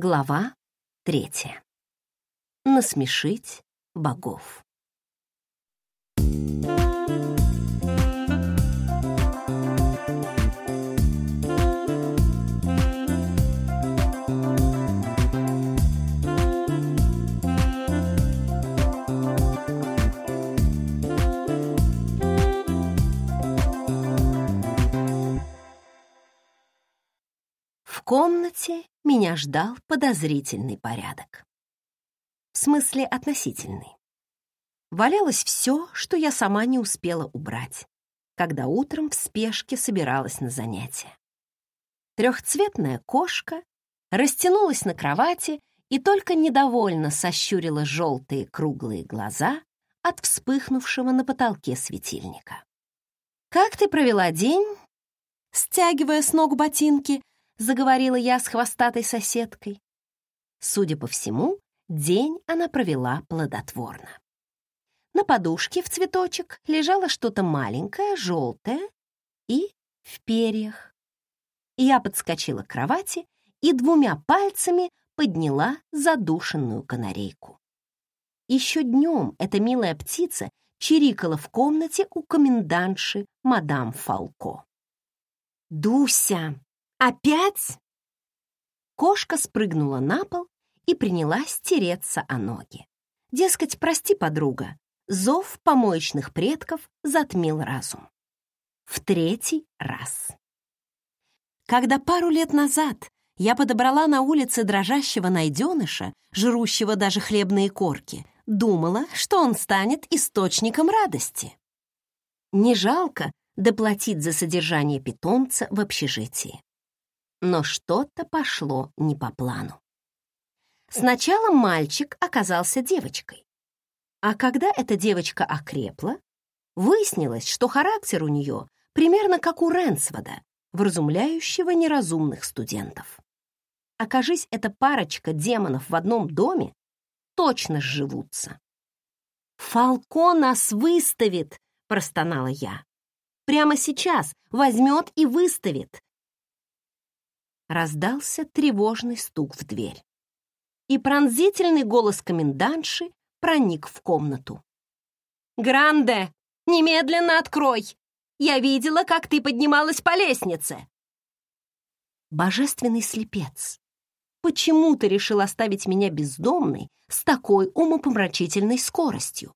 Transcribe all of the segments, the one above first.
Глава третья. Насмешить богов. Комнате меня ждал подозрительный порядок. В смысле относительный. Валялось все, что я сама не успела убрать, когда утром в спешке собиралась на занятия. Трехцветная кошка растянулась на кровати и только недовольно сощурила желтые круглые глаза от вспыхнувшего на потолке светильника. «Как ты провела день?» Стягивая с ног ботинки, заговорила я с хвостатой соседкой. Судя по всему, день она провела плодотворно. На подушке в цветочек лежало что-то маленькое, желтое и в перьях. Я подскочила к кровати и двумя пальцами подняла задушенную канарейку. Еще днем эта милая птица чирикала в комнате у комендантши мадам Фалко. «Дуся, «Опять?» Кошка спрыгнула на пол и принялась тереться о ноги. Дескать, прости, подруга, зов помоечных предков затмил разум. В третий раз. Когда пару лет назад я подобрала на улице дрожащего найденыша, жрущего даже хлебные корки, думала, что он станет источником радости. Не жалко доплатить за содержание питомца в общежитии но что-то пошло не по плану. Сначала мальчик оказался девочкой, а когда эта девочка окрепла, выяснилось, что характер у нее примерно как у Ренсвода, вразумляющего неразумных студентов. Окажись эта парочка демонов в одном доме, точно сживутся. «Фалко нас выставит!» — простонала я. «Прямо сейчас возьмет и выставит, раздался тревожный стук в дверь. И пронзительный голос комендантши проник в комнату. «Гранде, немедленно открой! Я видела, как ты поднималась по лестнице!» Божественный слепец, почему ты решил оставить меня бездомной с такой умопомрачительной скоростью?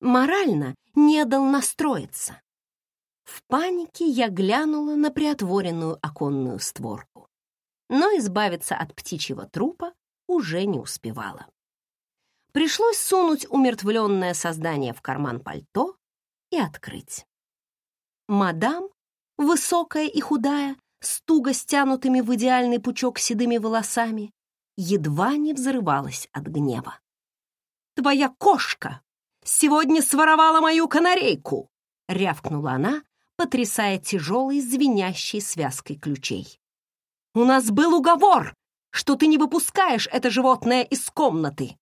Морально не дал настроиться. В панике я глянула на приотворенную оконную створку, но избавиться от птичьего трупа уже не успевала. Пришлось сунуть умертвленное создание в карман пальто и открыть. Мадам, высокая и худая, с туго стянутыми в идеальный пучок седыми волосами, едва не взрывалась от гнева. «Твоя кошка сегодня своровала мою канарейку!» — рявкнула она, потрясая тяжелой звенящей связкой ключей. «У нас был уговор, что ты не выпускаешь это животное из комнаты!»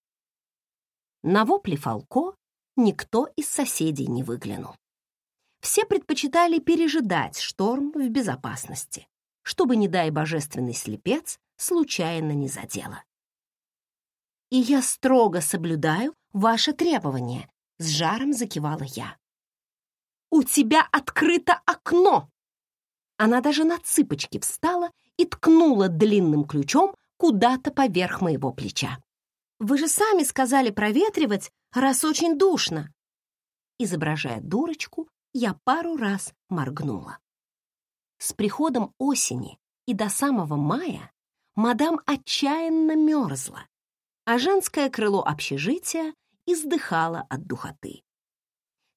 На вопли Фалко никто из соседей не выглянул. Все предпочитали пережидать шторм в безопасности, чтобы, не дай божественный слепец, случайно не задела. «И я строго соблюдаю ваши требования», — с жаром закивала я. «У тебя открыто окно!» Она даже на цыпочки встала и ткнула длинным ключом куда-то поверх моего плеча. «Вы же сами сказали проветривать, раз очень душно!» Изображая дурочку, я пару раз моргнула. С приходом осени и до самого мая мадам отчаянно мерзла, а женское крыло общежития издыхало от духоты.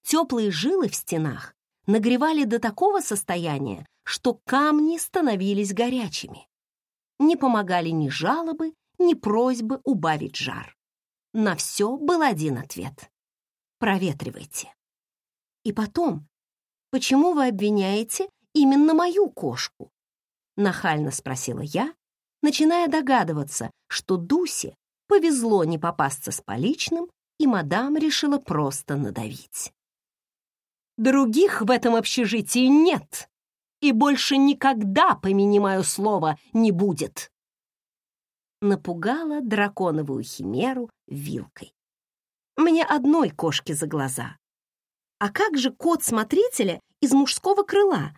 Теплые жилы в стенах нагревали до такого состояния, что камни становились горячими. Не помогали ни жалобы, ни просьбы убавить жар. На все был один ответ. Проветривайте. И потом, почему вы обвиняете именно мою кошку? Нахально спросила я, начиная догадываться, что Дусе повезло не попасться с поличным, и мадам решила просто надавить. Других в этом общежитии нет. И больше никогда, помяни мое слово, не будет. напугала драконовую химеру вилкой. Мне одной кошки за глаза. А как же кот смотрителя из мужского крыла,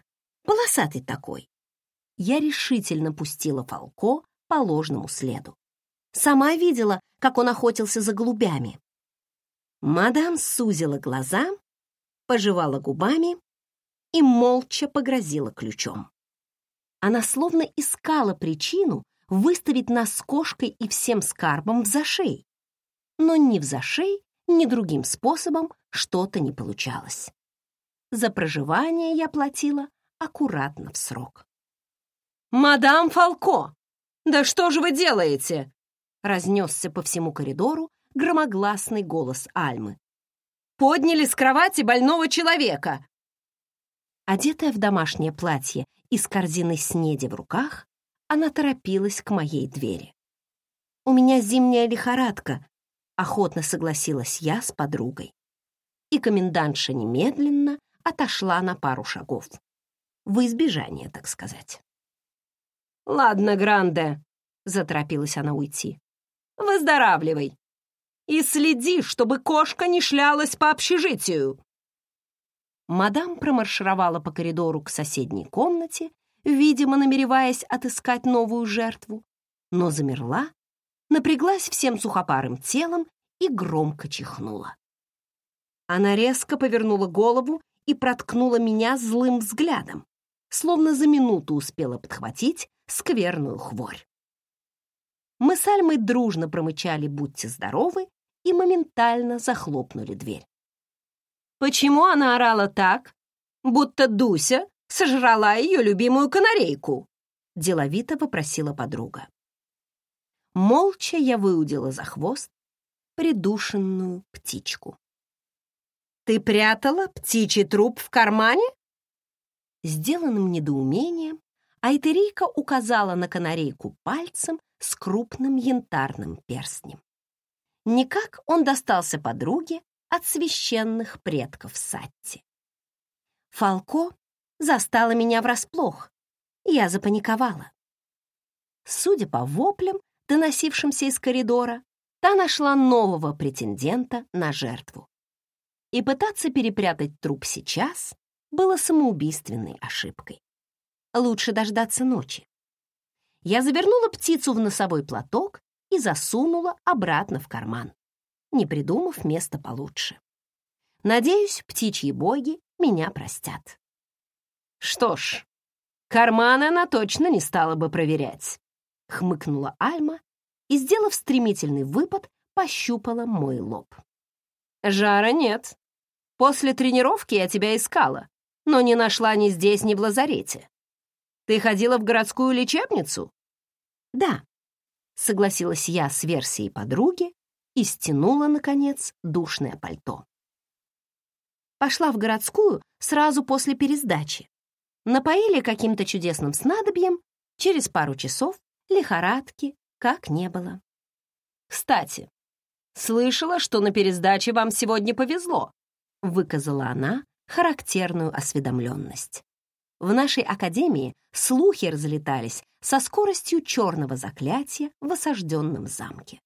полосатый такой? Я решительно пустила Фалко по ложному следу. Сама видела, как он охотился за голубями. Мадам сузила глаза, пожевала губами и молча погрозила ключом. Она словно искала причину выставить нас с кошкой и всем скарбом в зашей. Но ни в зашей, ни другим способом что-то не получалось. За проживание я платила аккуратно в срок. «Мадам Фалко, да что же вы делаете?» разнесся по всему коридору громогласный голос Альмы. «Подняли с кровати больного человека!» Одетая в домашнее платье и с корзиной снеди в руках, она торопилась к моей двери. «У меня зимняя лихорадка», — охотно согласилась я с подругой. И комендантша немедленно отошла на пару шагов. В избежание, так сказать. «Ладно, Гранде», — заторопилась она уйти. «Выздоравливай. И следи, чтобы кошка не шлялась по общежитию». Мадам промаршировала по коридору к соседней комнате, видимо, намереваясь отыскать новую жертву, но замерла, напряглась всем сухопарым телом и громко чихнула. Она резко повернула голову и проткнула меня злым взглядом, словно за минуту успела подхватить скверную хворь. Мы с Альмой дружно промычали «Будьте здоровы» и моментально захлопнули дверь. Почему она орала так, будто Дуся сожрала ее любимую канарейку?» — деловито попросила подруга. Молча я выудила за хвост придушенную птичку. «Ты прятала птичий труп в кармане?» Сделанным недоумением Айтерийка указала на канарейку пальцем с крупным янтарным перстнем. Никак он достался подруге от священных предков Сатти. Фалко застала меня врасплох. Я запаниковала. Судя по воплям, доносившимся из коридора, та нашла нового претендента на жертву. И пытаться перепрятать труп сейчас было самоубийственной ошибкой. Лучше дождаться ночи. Я завернула птицу в носовой платок и засунула обратно в карман, не придумав места получше. Надеюсь, птичьи боги меня простят. «Что ж, карманы она точно не стала бы проверять», — хмыкнула Альма и, сделав стремительный выпад, пощупала мой лоб. «Жара нет. После тренировки я тебя искала, но не нашла ни здесь, ни в лазарете. Ты ходила в городскую лечебницу?» «Да», — согласилась я с версией подруги и стянула, наконец, душное пальто. Пошла в городскую сразу после пересдачи, Напоили каким-то чудесным снадобьем, через пару часов лихорадки как не было. «Кстати, слышала, что на пересдаче вам сегодня повезло», выказала она характерную осведомленность. В нашей академии слухи разлетались со скоростью черного заклятия в осажденном замке.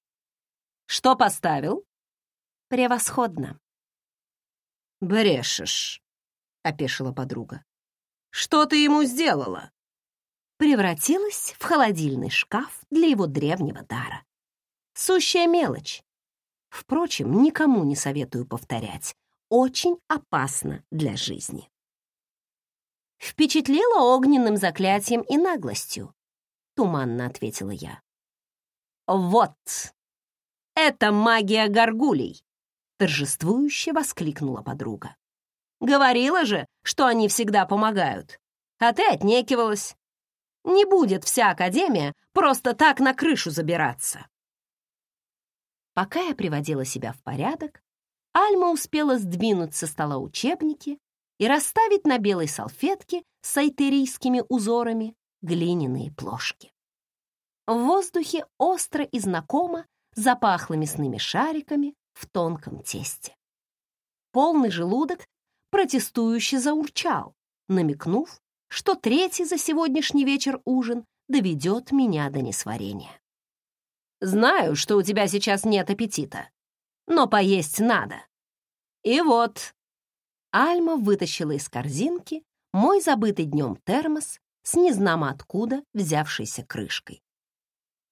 «Что поставил?» «Превосходно». «Брешешь», — опешила подруга. Что ты ему сделала?» Превратилась в холодильный шкаф для его древнего дара. Сущая мелочь. Впрочем, никому не советую повторять. Очень опасно для жизни. Впечатлила огненным заклятием и наглостью, туманно ответила я. «Вот! Это магия горгулей!» торжествующе воскликнула подруга. Говорила же, что они всегда помогают. А ты отнекивалась. Не будет вся Академия просто так на крышу забираться. Пока я приводила себя в порядок, Альма успела сдвинуть со стола учебники и расставить на белой салфетке с айтерийскими узорами глиняные плошки. В воздухе остро и знакомо запахло мясными шариками в тонком тесте. Полный желудок протестующе заурчал, намекнув, что третий за сегодняшний вечер ужин доведет меня до несварения. Знаю, что у тебя сейчас нет аппетита, но поесть надо. И вот...» Альма вытащила из корзинки мой забытый днем термос с незнамо откуда взявшейся крышкой.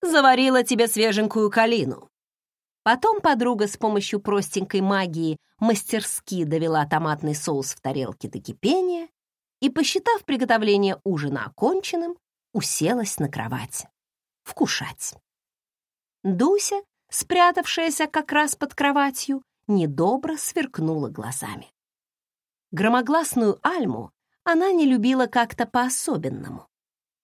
«Заварила тебе свеженькую калину». Потом подруга с помощью простенькой магии мастерски довела томатный соус в тарелке до кипения и, посчитав приготовление ужина оконченным, уселась на кровать. Вкушать. Дуся, спрятавшаяся как раз под кроватью, недобро сверкнула глазами. Громогласную Альму она не любила как-то по-особенному.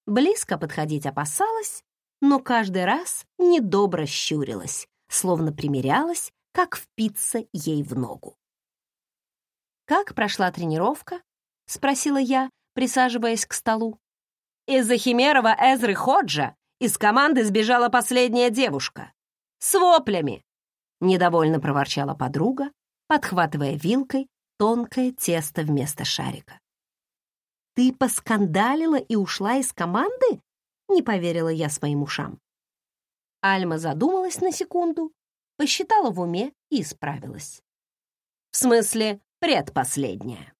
Близко подходить опасалась, но каждый раз недобро щурилась, словно примерялась, как впиться ей в ногу. «Как прошла тренировка?» — спросила я, присаживаясь к столу. «Из-за Химерова Эзры Ходжа из команды сбежала последняя девушка. С воплями!» — недовольно проворчала подруга, подхватывая вилкой тонкое тесто вместо шарика. «Ты поскандалила и ушла из команды?» — не поверила я своим ушам. Альма задумалась на секунду, посчитала в уме и исправилась. В смысле, предпоследняя.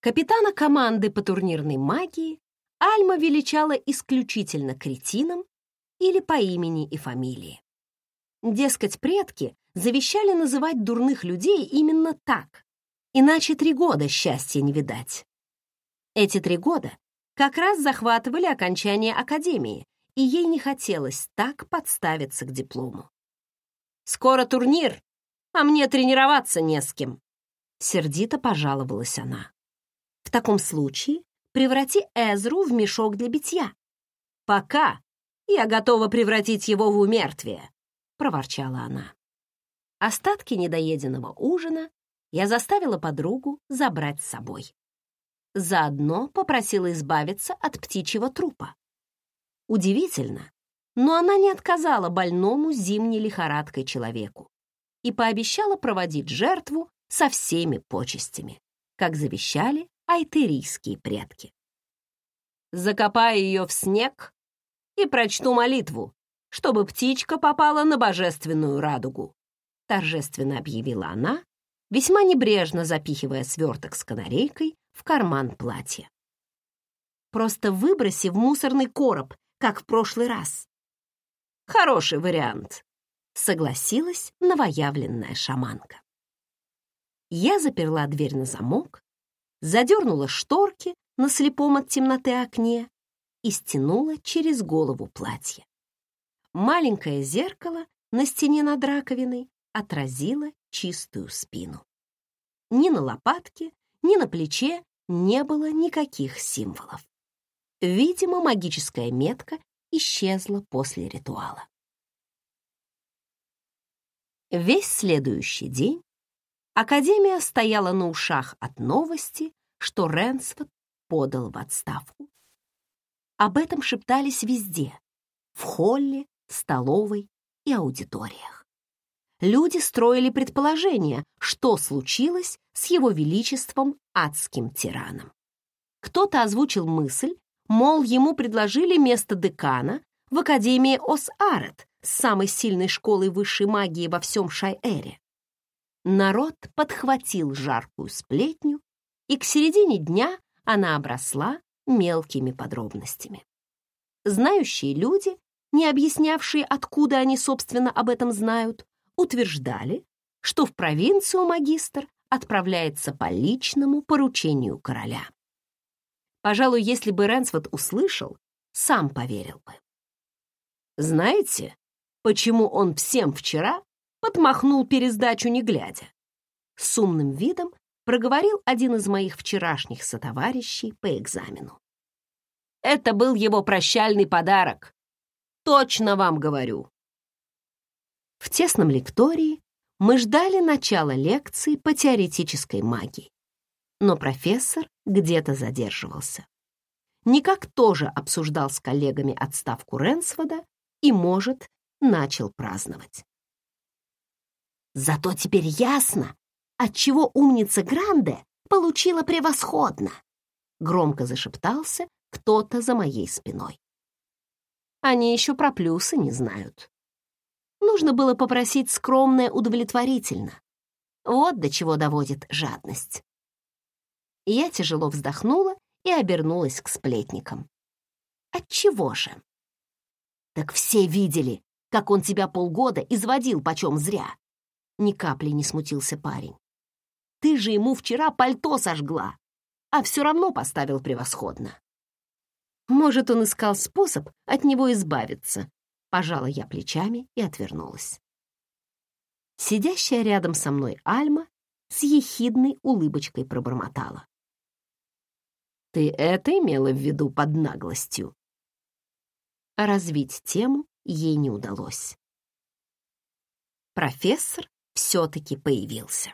Капитана команды по турнирной магии Альма величала исключительно кретином или по имени и фамилии. Дескать, предки завещали называть дурных людей именно так, иначе три года счастья не видать. Эти три года как раз захватывали окончание академии, и ей не хотелось так подставиться к диплому. «Скоро турнир, а мне тренироваться не с кем», — сердито пожаловалась она. «В таком случае преврати Эзру в мешок для битья. Пока я готова превратить его в умертвие», — проворчала она. Остатки недоеденного ужина я заставила подругу забрать с собой. Заодно попросила избавиться от птичьего трупа. Удивительно, но она не отказала больному зимней лихорадкой человеку и пообещала проводить жертву со всеми почестями, как завещали айтерийские предки. Закопаю ее в снег и прочту молитву, чтобы птичка попала на божественную радугу, торжественно объявила она, весьма небрежно запихивая сверток с канарейкой в карман платья. Просто выброси в мусорный короб, как в прошлый раз. Хороший вариант, согласилась новоявленная шаманка. Я заперла дверь на замок, задернула шторки на слепом от темноты окне и стянула через голову платье. Маленькое зеркало на стене над раковиной отразило чистую спину. Ни на лопатке, ни на плече не было никаких символов. Видимо, магическая метка исчезла после ритуала. Весь следующий день Академия стояла на ушах от новости, что Ренсфорд подал в отставку. Об этом шептались везде — в холле, столовой и аудиториях люди строили предположения, что случилось с его величеством адским тираном. Кто-то озвучил мысль, мол, ему предложили место декана в Академии Ос-Арет, самой сильной школой высшей магии во всем Шайэре. Народ подхватил жаркую сплетню, и к середине дня она обросла мелкими подробностями. Знающие люди, не объяснявшие, откуда они, собственно, об этом знают, утверждали, что в провинцию магистр отправляется по личному поручению короля. Пожалуй, если бы Ренсфорд услышал, сам поверил бы. Знаете, почему он всем вчера подмахнул пересдачу не глядя? С умным видом проговорил один из моих вчерашних сотоварищей по экзамену. Это был его прощальный подарок. Точно вам говорю. В тесном лектории мы ждали начала лекции по теоретической магии. Но профессор где-то задерживался. Никак тоже обсуждал с коллегами отставку Ренсфода и, может, начал праздновать. Зато теперь ясно, отчего умница Гранде получила превосходно, громко зашептался кто-то за моей спиной. Они еще про плюсы не знают. Нужно было попросить скромное удовлетворительно. Вот до чего доводит жадность. Я тяжело вздохнула и обернулась к сплетникам. Отчего же? Так все видели, как он тебя полгода изводил почем зря. Ни капли не смутился парень. Ты же ему вчера пальто сожгла, а все равно поставил превосходно. Может, он искал способ от него избавиться. Пожала я плечами и отвернулась. Сидящая рядом со мной Альма с ехидной улыбочкой пробормотала. «Ты это имела в виду под наглостью?» Развить тему ей не удалось. Профессор все-таки появился.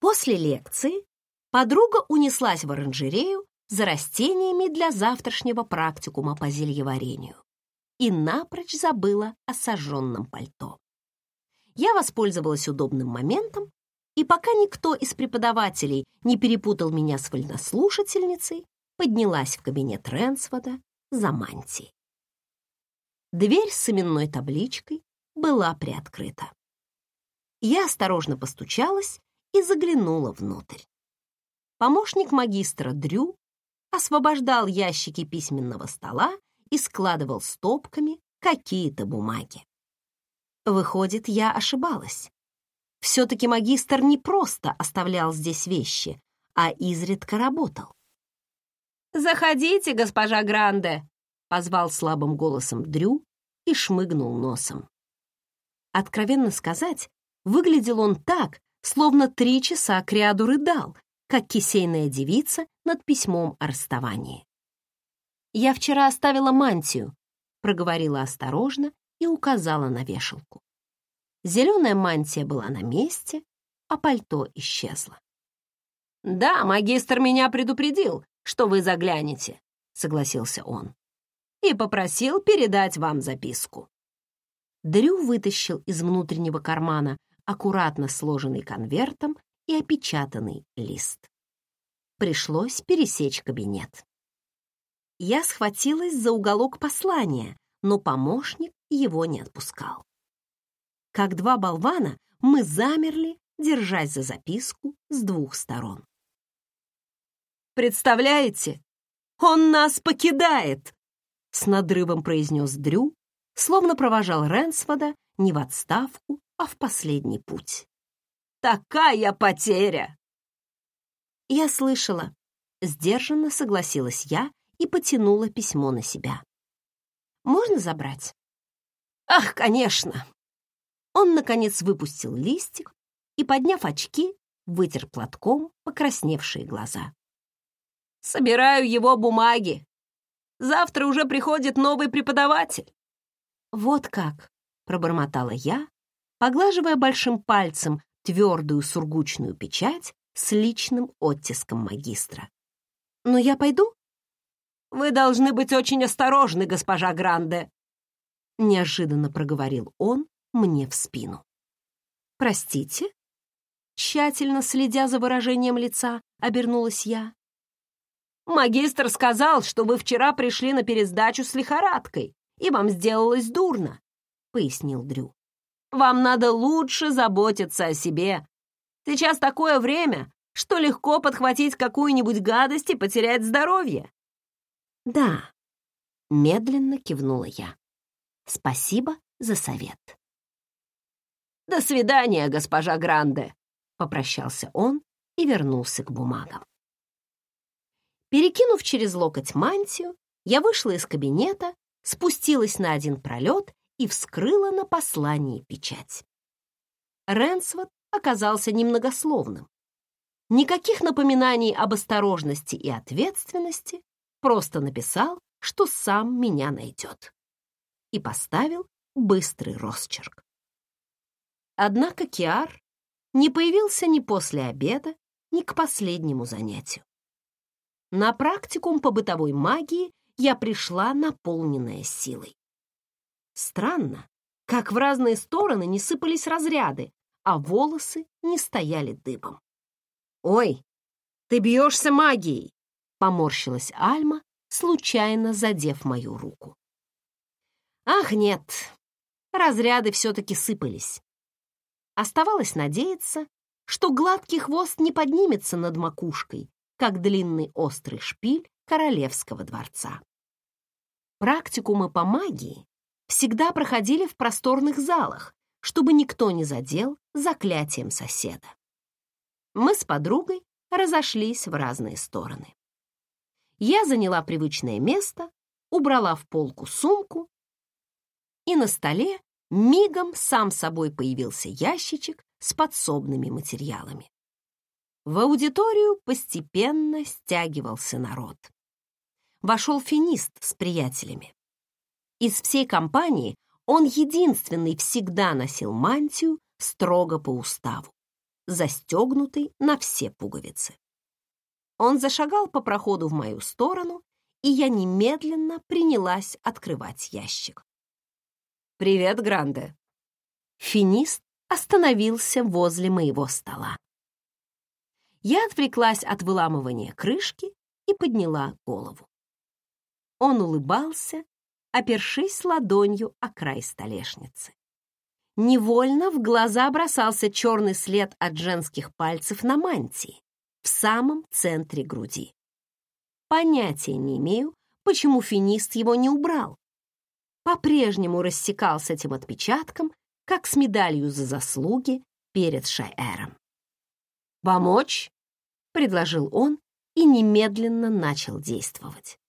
После лекции подруга унеслась в оранжерею за растениями для завтрашнего практикума по зельеварению и напрочь забыла о сожженном пальто. Я воспользовалась удобным моментом, и пока никто из преподавателей не перепутал меня с вольнослушательницей, поднялась в кабинет Ренсфода за мантией. Дверь с именной табличкой была приоткрыта. Я осторожно постучалась и заглянула внутрь. Помощник магистра Дрю освобождал ящики письменного стола и складывал стопками какие-то бумаги. Выходит, я ошибалась. Все-таки магистр не просто оставлял здесь вещи, а изредка работал. «Заходите, госпожа Гранде!» — позвал слабым голосом Дрю и шмыгнул носом. Откровенно сказать, выглядел он так, словно три часа кряду рыдал, как кисейная девица над письмом о расставании. «Я вчера оставила мантию», — проговорила осторожно и указала на вешалку. Зеленая мантия была на месте, а пальто исчезло. «Да, магистр меня предупредил, что вы заглянете», — согласился он, «и попросил передать вам записку». Дрю вытащил из внутреннего кармана аккуратно сложенный конвертом и опечатанный лист. Пришлось пересечь кабинет. Я схватилась за уголок послания, но помощник его не отпускал. Как два болвана мы замерли, держась за записку с двух сторон. «Представляете, он нас покидает!» С надрывом произнес Дрю, словно провожал Ренсфода не в отставку, а в последний путь. «Такая потеря!» Я слышала. Сдержанно согласилась я и потянула письмо на себя. «Можно забрать?» «Ах, конечно!» Он, наконец, выпустил листик и, подняв очки, вытер платком покрасневшие глаза. «Собираю его бумаги. Завтра уже приходит новый преподаватель». «Вот как!» — пробормотала я, поглаживая большим пальцем твердую сургучную печать с личным оттиском магистра. «Ну, я пойду?» «Вы должны быть очень осторожны, госпожа Гранде», — неожиданно проговорил он мне в спину. «Простите?» Тщательно следя за выражением лица, обернулась я. «Магистр сказал, что вы вчера пришли на пересдачу с лихорадкой, и вам сделалось дурно», — пояснил Дрю. «Вам надо лучше заботиться о себе. Сейчас такое время, что легко подхватить какую-нибудь гадость и потерять здоровье». «Да», — медленно кивнула я. «Спасибо за совет». «До свидания, госпожа Гранде», — попрощался он и вернулся к бумагам. Перекинув через локоть мантию, я вышла из кабинета, спустилась на один пролет и вскрыла на послании печать. Ренсвот оказался немногословным. Никаких напоминаний об осторожности и ответственности, просто написал, что сам меня найдет. И поставил быстрый росчерк. Однако Киар не появился ни после обеда, ни к последнему занятию. На практикум по бытовой магии я пришла наполненная силой. Странно, как в разные стороны не сыпались разряды, а волосы не стояли дыбом. «Ой, ты бьешься магией!» — поморщилась Альма, случайно задев мою руку. «Ах, нет, разряды все-таки сыпались. Оставалось надеяться, что гладкий хвост не поднимется над макушкой, как длинный острый шпиль королевского дворца. Практикумы по магии всегда проходили в просторных залах, чтобы никто не задел заклятием соседа. Мы с подругой разошлись в разные стороны. Я заняла привычное место, убрала в полку сумку, и на столе мигом сам собой появился ящичек с подсобными материалами. В аудиторию постепенно стягивался народ. Вошел финист с приятелями. Из всей компании он единственный всегда носил мантию строго по уставу, застегнутый на все пуговицы. Он зашагал по проходу в мою сторону, и я немедленно принялась открывать ящик. «Привет, Гранде!» Финист остановился возле моего стола. Я отвлеклась от выламывания крышки и подняла голову. Он улыбался, опершись ладонью о край столешницы. Невольно в глаза бросался черный след от женских пальцев на мантии в самом центре груди. Понятия не имею, почему финист его не убрал. По-прежнему рассекался этим отпечатком, как с медалью за заслуги перед Шаэром. «Помочь?» — предложил он и немедленно начал действовать.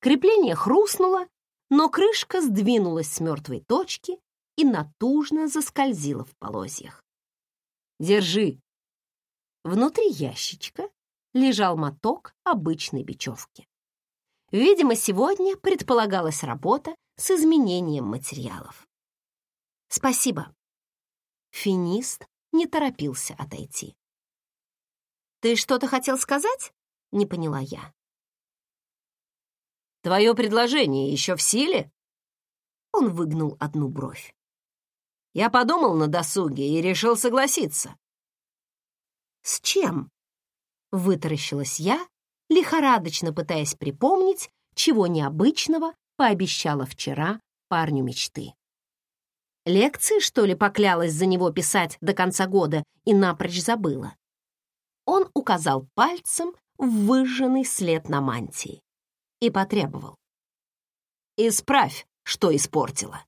Крепление хрустнуло, но крышка сдвинулась с мертвой точки и натужно заскользила в полозьях. «Держи!» Внутри ящичка лежал моток обычной бечевки. Видимо, сегодня предполагалась работа с изменением материалов. «Спасибо». Финист не торопился отойти. «Ты что-то хотел сказать?» — не поняла я. «Твое предложение еще в силе?» Он выгнул одну бровь. «Я подумал на досуге и решил согласиться». «С чем?» — вытаращилась я, лихорадочно пытаясь припомнить, чего необычного пообещала вчера парню мечты. Лекции, что ли, поклялась за него писать до конца года и напрочь забыла? Он указал пальцем выжженный след на мантии и потребовал. «Исправь, что испортила».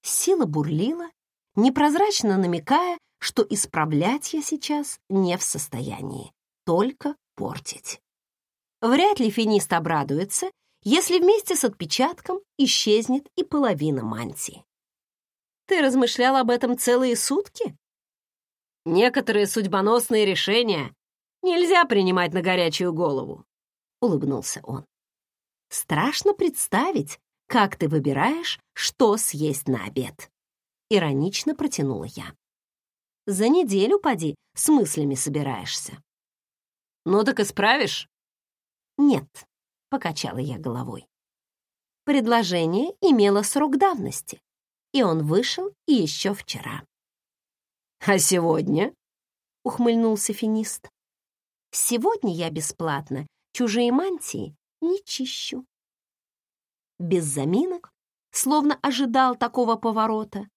Сила бурлила, непрозрачно намекая, что исправлять я сейчас не в состоянии, только портить. Вряд ли финист обрадуется, если вместе с отпечатком исчезнет и половина мантии. Ты размышлял об этом целые сутки? Некоторые судьбоносные решения нельзя принимать на горячую голову, улыбнулся он. Страшно представить, как ты выбираешь, что съесть на обед. Иронично протянула я. За неделю, поди, с мыслями собираешься. Ну так исправишь? Нет, покачала я головой. Предложение имело срок давности и он вышел еще вчера. «А сегодня?» — ухмыльнулся финист. «Сегодня я бесплатно чужие мантии не чищу». Без заминок, словно ожидал такого поворота,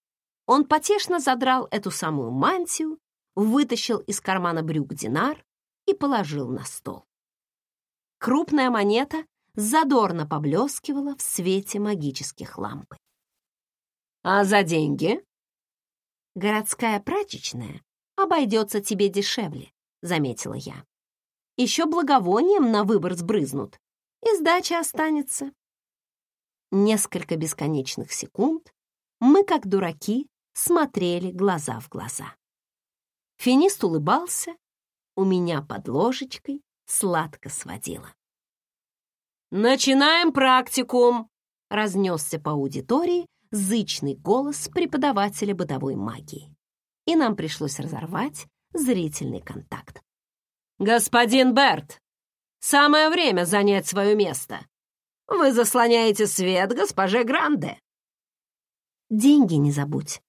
он потешно задрал эту самую мантию, вытащил из кармана брюк динар и положил на стол. Крупная монета задорно поблескивала в свете магических лампы. А за деньги? Городская прачечная обойдется тебе дешевле, заметила я. Еще благовонием на выбор сбрызнут, и сдача останется. Несколько бесконечных секунд мы, как дураки, смотрели глаза в глаза. Финист улыбался, у меня под ложечкой сладко сводило. «Начинаем практикум!» — разнесся по аудитории зычный голос преподавателя бытовой магии. И нам пришлось разорвать зрительный контакт. «Господин Берт, самое время занять свое место. Вы заслоняете свет госпоже Гранде». «Деньги не забудь», —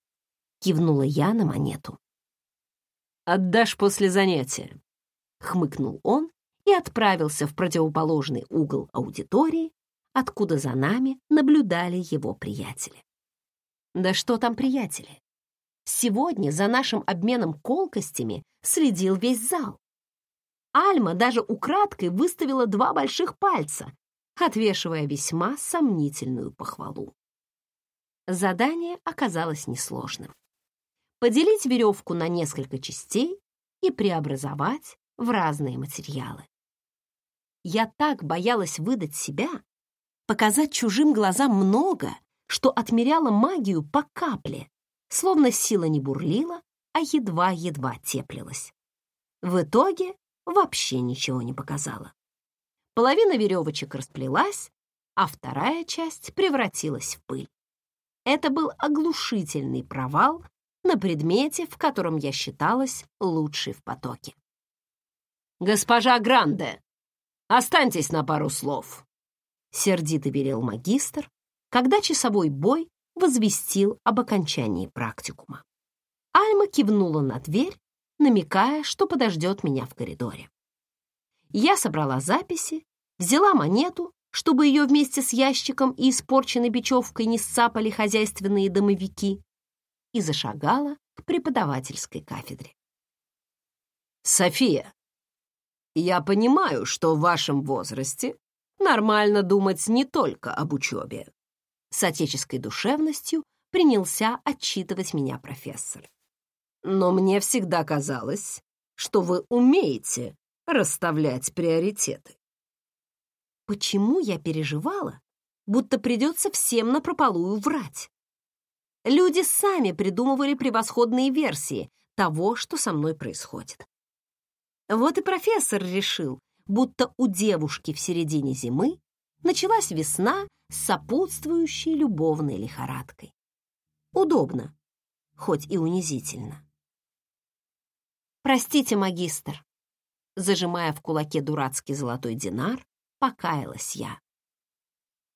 кивнула я на монету. «Отдашь после занятия», — хмыкнул он и отправился в противоположный угол аудитории, откуда за нами наблюдали его приятели. Да что там, приятели? Сегодня за нашим обменом колкостями следил весь зал. Альма даже украдкой выставила два больших пальца, отвешивая весьма сомнительную похвалу. Задание оказалось несложным. Поделить веревку на несколько частей и преобразовать в разные материалы. Я так боялась выдать себя, показать чужим глазам много, что отмеряла магию по капле, словно сила не бурлила, а едва-едва теплилась. В итоге вообще ничего не показала. Половина веревочек расплелась, а вторая часть превратилась в пыль. Это был оглушительный провал на предмете, в котором я считалась лучшей в потоке. «Госпожа Гранде, останьтесь на пару слов», — сердито велел магистр, когда часовой бой возвестил об окончании практикума. Альма кивнула на дверь, намекая, что подождет меня в коридоре. Я собрала записи, взяла монету, чтобы ее вместе с ящиком и испорченной бечевкой не сцапали хозяйственные домовики, и зашагала к преподавательской кафедре. «София, я понимаю, что в вашем возрасте нормально думать не только об учебе», с отеческой душевностью принялся отчитывать меня профессор. «Но мне всегда казалось, что вы умеете расставлять приоритеты». Почему я переживала, будто придется всем напропалую врать? Люди сами придумывали превосходные версии того, что со мной происходит. Вот и профессор решил, будто у девушки в середине зимы началась весна с сопутствующей любовной лихорадкой. Удобно, хоть и унизительно. «Простите, магистр», зажимая в кулаке дурацкий золотой динар, покаялась я.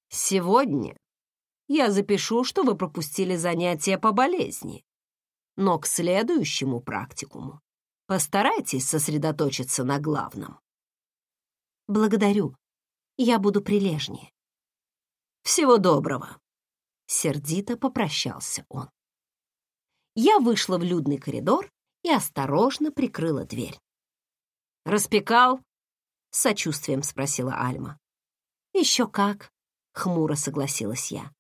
«Сегодня я запишу, что вы пропустили занятия по болезни. Но к следующему практикуму постарайтесь сосредоточиться на главном. Благодарю. Я буду прилежнее. Всего доброго. Сердито попрощался он. Я вышла в людный коридор и осторожно прикрыла дверь. «Распекал?» — с сочувствием спросила Альма. «Еще как», — хмуро согласилась я.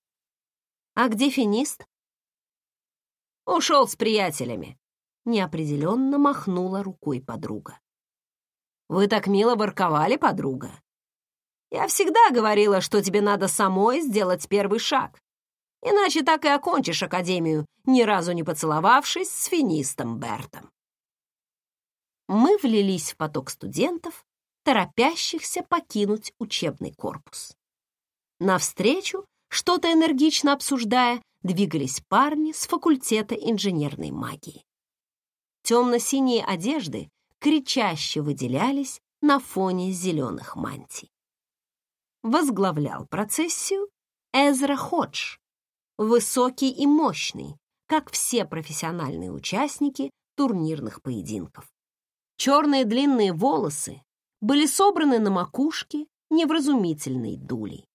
«А где финист?» «Ушел с приятелями», — неопределенно махнула рукой подруга. «Вы так мило ворковали, подруга. Я всегда говорила, что тебе надо самой сделать первый шаг, иначе так и окончишь академию, ни разу не поцеловавшись с финистом Бертом». Мы влились в поток студентов, торопящихся покинуть учебный корпус. Навстречу что-то энергично обсуждая, двигались парни с факультета инженерной магии. Темно-синие одежды кричаще выделялись на фоне зеленых мантий. Возглавлял процессию Эзра Ходж, высокий и мощный, как все профессиональные участники турнирных поединков. Черные длинные волосы были собраны на макушке невразумительной дулей.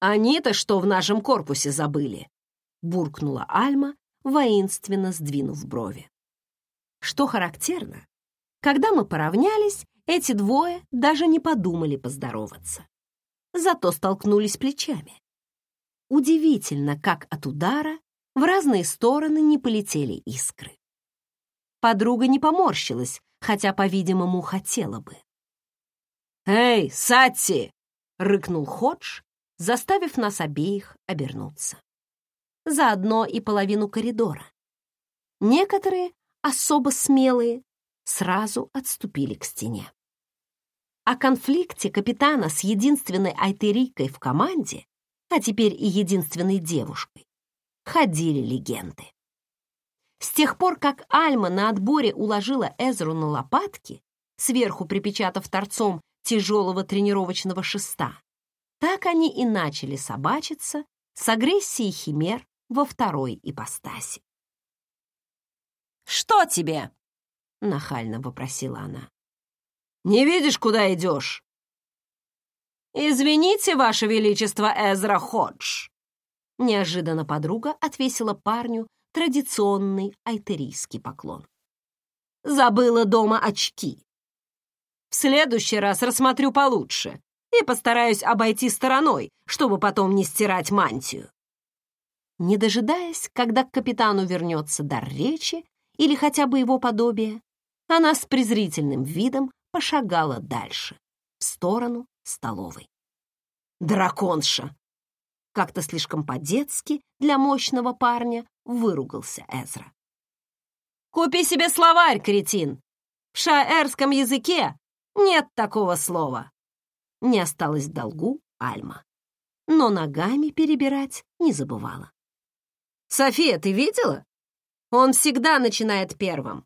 «Они-то что в нашем корпусе забыли?» — буркнула Альма, воинственно сдвинув брови. Что характерно, когда мы поравнялись, эти двое даже не подумали поздороваться. Зато столкнулись плечами. Удивительно, как от удара в разные стороны не полетели искры. Подруга не поморщилась, хотя, по-видимому, хотела бы. «Эй, Сатти!» — рыкнул Ходж, заставив нас обеих обернуться. Заодно и половину коридора. Некоторые, особо смелые, сразу отступили к стене. О конфликте капитана с единственной айтерикой в команде, а теперь и единственной девушкой, ходили легенды. С тех пор, как Альма на отборе уложила Эзру на лопатки, сверху припечатав торцом тяжелого тренировочного шеста, так они и начали собачиться с агрессией химер во второй ипостаси. «Что тебе?» — нахально вопросила она. «Не видишь, куда идешь?» «Извините, Ваше Величество Эзра Ходж!» Неожиданно подруга отвесила парню традиционный айтерийский поклон. «Забыла дома очки. В следующий раз рассмотрю получше и постараюсь обойти стороной, чтобы потом не стирать мантию». Не дожидаясь, когда к капитану вернется дар речи или хотя бы его подобие, она с презрительным видом пошагала дальше, в сторону столовой. «Драконша!» Как-то слишком по-детски для мощного парня выругался Эзра. «Купи себе словарь, кретин! В шаэрском языке нет такого слова!» Не осталось в долгу Альма, но ногами перебирать не забывала. «София, ты видела? Он всегда начинает первым».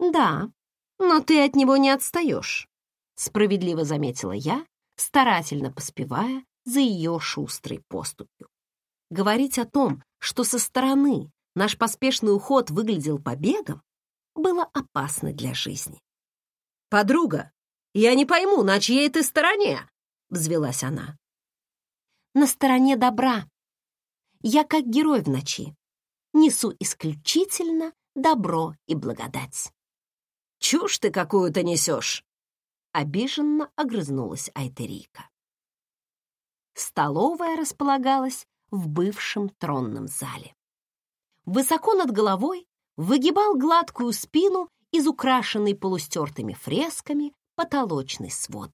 «Да, но ты от него не отстаешь», — справедливо заметила я, старательно поспевая за ее шустрой поступью. Говорить о том, что со стороны наш поспешный уход выглядел побегом, было опасно для жизни. «Подруга, я не пойму, на чьей ты стороне?» — взвелась она. «На стороне добра. Я как герой в ночи. Несу исключительно добро и благодать». «Чушь ты какую-то несешь!» — обиженно огрызнулась Айтерийка. Столовая располагалась в бывшем тронном зале. Высоко над головой выгибал гладкую спину из украшенной полустертыми фресками потолочный свод.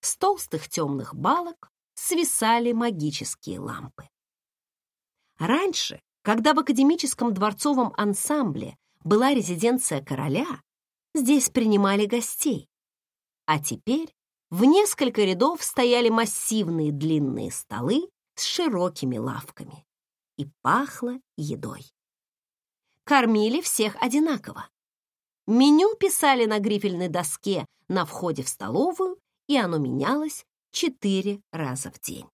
С толстых темных балок свисали магические лампы. Раньше, когда в академическом дворцовом ансамбле была резиденция короля, здесь принимали гостей. А теперь в несколько рядов стояли массивные длинные столы с широкими лавками. И пахло едой. Кормили всех одинаково. Меню писали на грифельной доске на входе в столовую, и оно менялось четыре раза в день.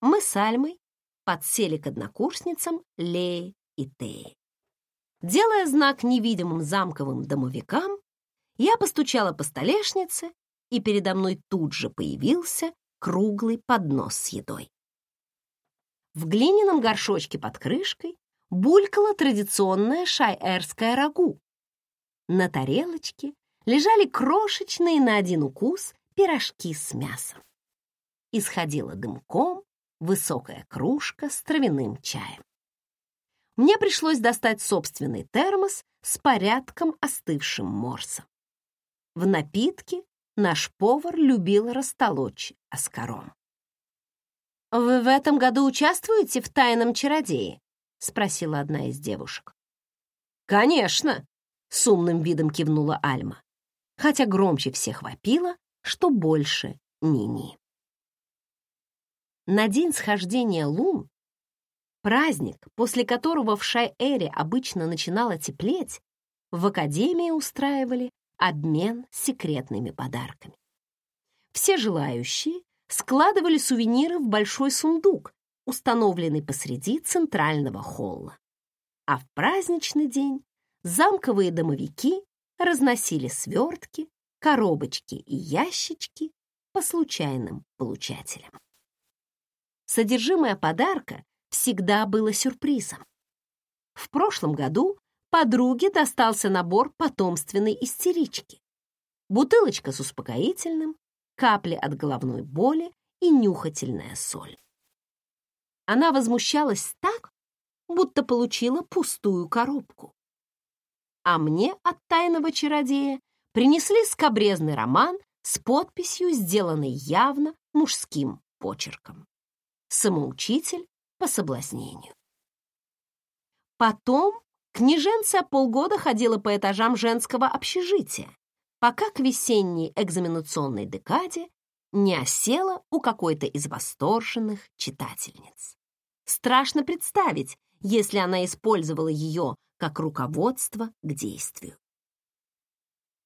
Мы с Альмой подсели к однокурсницам Лее и Тее. Делая знак невидимым замковым домовикам, я постучала по столешнице и передо мной тут же появился круглый поднос с едой. В глиняном горшочке под крышкой булькала традиционная шайэрская рагу. На тарелочке лежали крошечные на один укус пирожки с мясом. Исходила дымком высокая кружка с травяным чаем. Мне пришлось достать собственный термос с порядком остывшим морсом. В напитке наш повар любил растолочь оскаром. «Вы в этом году участвуете в «Тайном чародее»?» — спросила одна из девушек. «Конечно!» — с умным видом кивнула Альма, хотя громче всех вопила, что больше ни-ни. На день схождения лун, праздник, после которого в Шай-Эре обычно начинало теплеть, в Академии устраивали обмен секретными подарками. Все желающие складывали сувениры в большой сундук, установленный посреди центрального холла. А в праздничный день замковые домовики разносили свертки, коробочки и ящички по случайным получателям. Содержимое подарка всегда было сюрпризом. В прошлом году подруге достался набор потомственной истерички. Бутылочка с успокоительным, капли от головной боли и нюхательная соль. Она возмущалась так, будто получила пустую коробку. А мне от тайного чародея принесли скобрезный роман с подписью, сделанной явно мужским почерком. Самоучитель по соблазнению. Потом Княженция полгода ходила по этажам женского общежития, пока к весенней экзаменационной декаде не осела у какой-то из восторженных читательниц. Страшно представить, если она использовала ее как руководство к действию.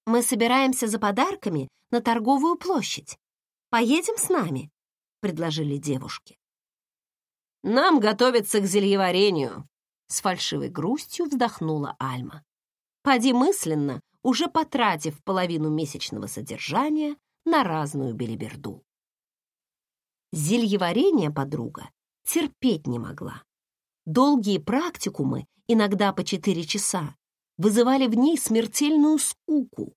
«Мы собираемся за подарками на торговую площадь. Поедем с нами?» — предложили девушки. «Нам готовиться к зельеварению», с фальшивой грустью вздохнула Альма. Поди мысленно, уже потратив половину месячного содержания на разную белиберду. Зельеварение подруга терпеть не могла. Долгие практикумы, иногда по четыре часа, вызывали в ней смертельную скуку,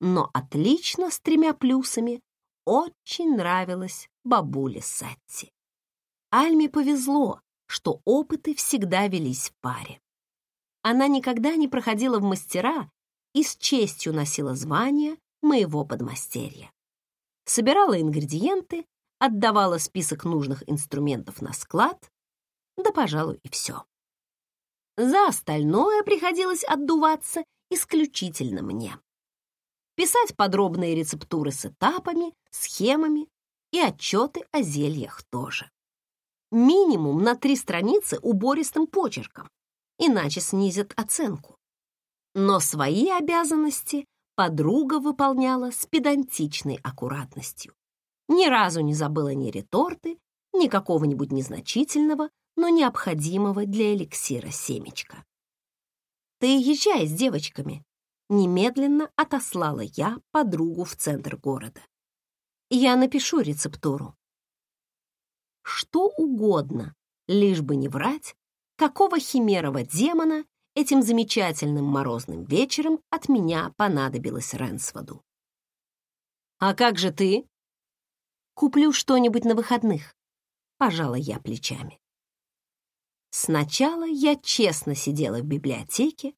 но отлично с тремя плюсами очень нравилась бабуле Сатти. Альме повезло, что опыты всегда велись в паре. Она никогда не проходила в мастера и с честью носила звание моего подмастерья. Собирала ингредиенты, отдавала список нужных инструментов на склад, да, пожалуй, и все. За остальное приходилось отдуваться исключительно мне. Писать подробные рецептуры с этапами, схемами и отчеты о зельях тоже. Минимум на три страницы убористым почерком, иначе снизят оценку. Но свои обязанности подруга выполняла с педантичной аккуратностью. Ни разу не забыла ни реторты, ни какого-нибудь незначительного, но необходимого для эликсира семечка. «Ты езжай с девочками», — немедленно отослала я подругу в центр города. «Я напишу рецептуру». Что угодно, лишь бы не врать, какого химерова демона этим замечательным морозным вечером от меня понадобилось Ренсводу. «А как же ты?» «Куплю что-нибудь на выходных», — пожала я плечами. Сначала я честно сидела в библиотеке,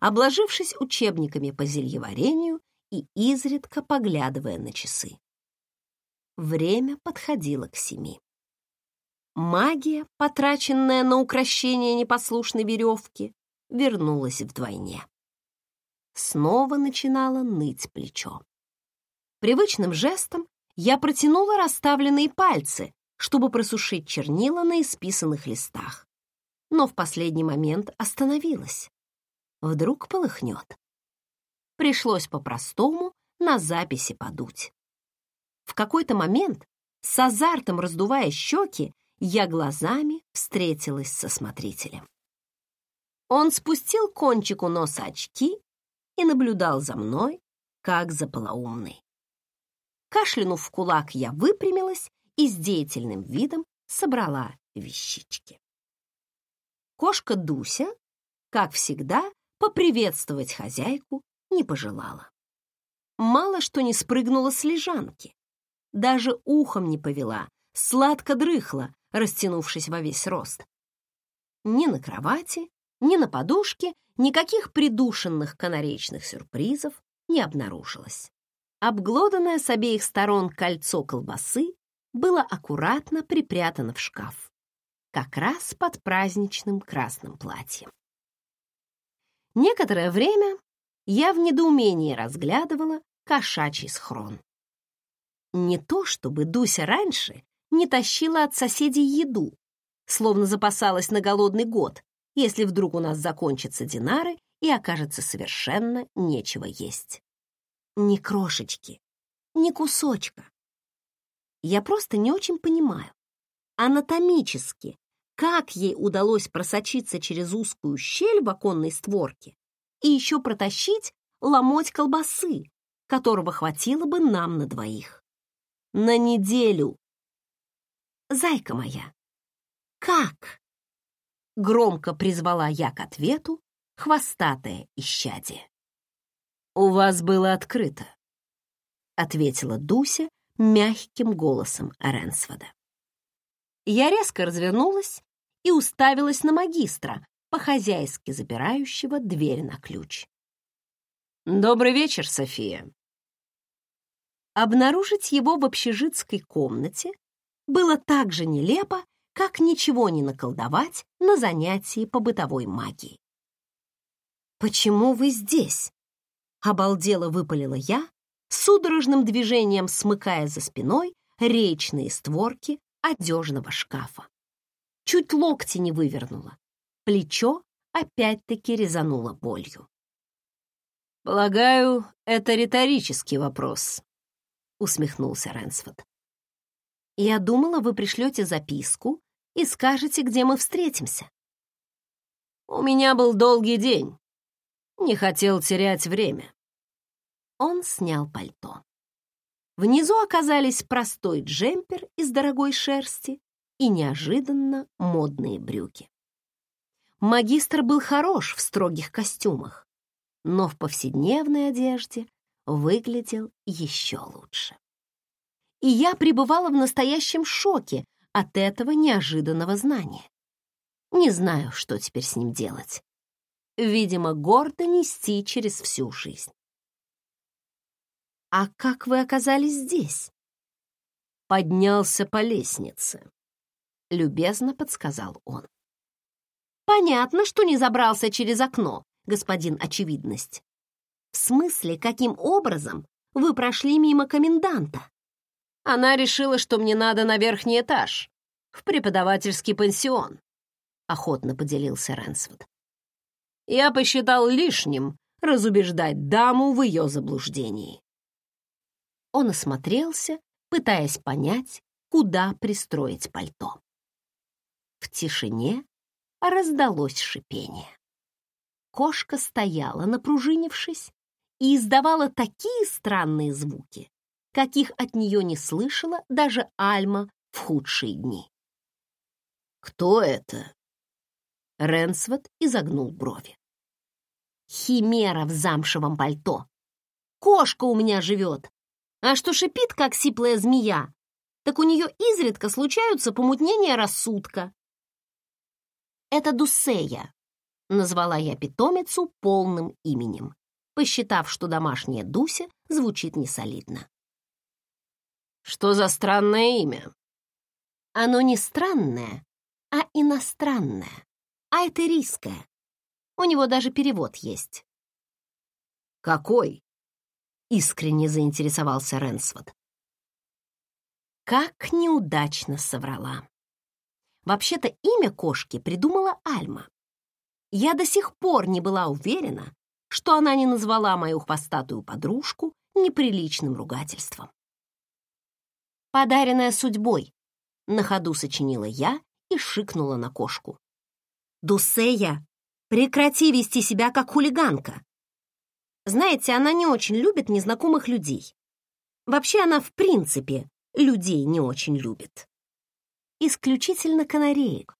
обложившись учебниками по зельеварению и изредка поглядывая на часы. Время подходило к семи. Магия, потраченная на укращение непослушной веревки, вернулась вдвойне. Снова начинало ныть плечо. Привычным жестом я протянула расставленные пальцы, чтобы просушить чернила на исписанных листах. Но в последний момент остановилась. Вдруг полыхнет. Пришлось по-простому на записи подуть. В какой-то момент, с азартом раздувая щеки, я глазами встретилась со смотрителем. Он спустил кончик у носа очки и наблюдал за мной, как за полоумной. Кашлянув в кулак, я выпрямилась и с деятельным видом собрала вещички. Кошка Дуся, как всегда, поприветствовать хозяйку не пожелала. Мало что не спрыгнула с лежанки, даже ухом не повела, сладко дрыхла, растянувшись во весь рост. Ни на кровати, ни на подушке никаких придушенных канаречных сюрпризов не обнаружилось. Обглоданное с обеих сторон кольцо колбасы было аккуратно припрятано в шкаф, как раз под праздничным красным платьем. Некоторое время я в недоумении разглядывала кошачий схрон. Не то чтобы Дуся раньше не тащила от соседей еду, словно запасалась на голодный год, если вдруг у нас закончатся динары и окажется совершенно нечего есть. Ни крошечки, ни кусочка. Я просто не очень понимаю, анатомически, как ей удалось просочиться через узкую щель в оконной створке и еще протащить ломоть колбасы, которого хватило бы нам на двоих. На неделю зайка моя, как?» Громко призвала я к ответу хвостатое исчадие. «У вас было открыто», — ответила Дуся мягким голосом Ренсвода. Я резко развернулась и уставилась на магистра, по-хозяйски запирающего дверь на ключ. «Добрый вечер, София». Обнаружить его в общежитской комнате было так же нелепо, как ничего не наколдовать на занятии по бытовой магии. «Почему вы здесь?» — обалдело выпалила я, судорожным движением смыкая за спиной речные створки одежного шкафа. Чуть локти не вывернула. Плечо опять-таки резануло болью. «Полагаю, это риторический вопрос», — усмехнулся Рэнсфорд. Я думала, вы пришлете записку и скажете, где мы встретимся. У меня был долгий день. Не хотел терять время. Он снял пальто. Внизу оказались простой джемпер из дорогой шерсти, и неожиданно модные брюки. Магистр был хорош в строгих костюмах, но в повседневной одежде выглядел еще лучше. И я пребывала в настоящем шоке от этого неожиданного знания. Не знаю, что теперь с ним делать. Видимо, гордо нести через всю жизнь. «А как вы оказались здесь?» «Поднялся по лестнице», — любезно подсказал он. «Понятно, что не забрался через окно, господин Очевидность. В смысле, каким образом вы прошли мимо коменданта?» Она решила, что мне надо на верхний этаж, в преподавательский пансион, охотно поделился Ренсвуд. Я посчитал лишним разубеждать даму в ее заблуждении. Он осмотрелся, пытаясь понять, куда пристроить пальто. В тишине раздалось шипение. Кошка стояла, напружинившись, и издавала такие странные звуки, каких от нее не слышала даже Альма в худшие дни. «Кто это?» Ренсвот изогнул брови. «Химера в замшевом пальто. Кошка у меня живет, а что шипит, как сиплая змея, так у нее изредка случаются помутнения рассудка. Это Дусея, назвала я питомицу полным именем, посчитав, что домашняя Дуся звучит несолидно. Что за странное имя? Оно не странное, а иностранное, а это риское. У него даже перевод есть. Какой? Искренне заинтересовался Ренсвуд. Как неудачно соврала. Вообще-то имя кошки придумала Альма. Я до сих пор не была уверена, что она не назвала мою хвостатую подружку неприличным ругательством. «Подаренная судьбой», — на ходу сочинила я и шикнула на кошку. «Дусея, прекрати вести себя как хулиганка. Знаете, она не очень любит незнакомых людей. Вообще она, в принципе, людей не очень любит. Исключительно канареек,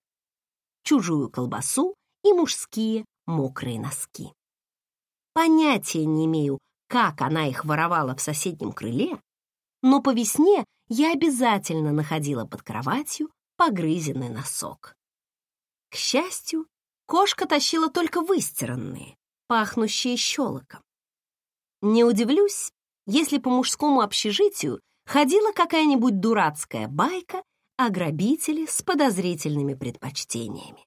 чужую колбасу и мужские мокрые носки. Понятия не имею, как она их воровала в соседнем крыле, но по весне я обязательно находила под кроватью погрызенный носок. К счастью, кошка тащила только выстиранные, пахнущие щелоком. Не удивлюсь, если по мужскому общежитию ходила какая-нибудь дурацкая байка о грабителе с подозрительными предпочтениями.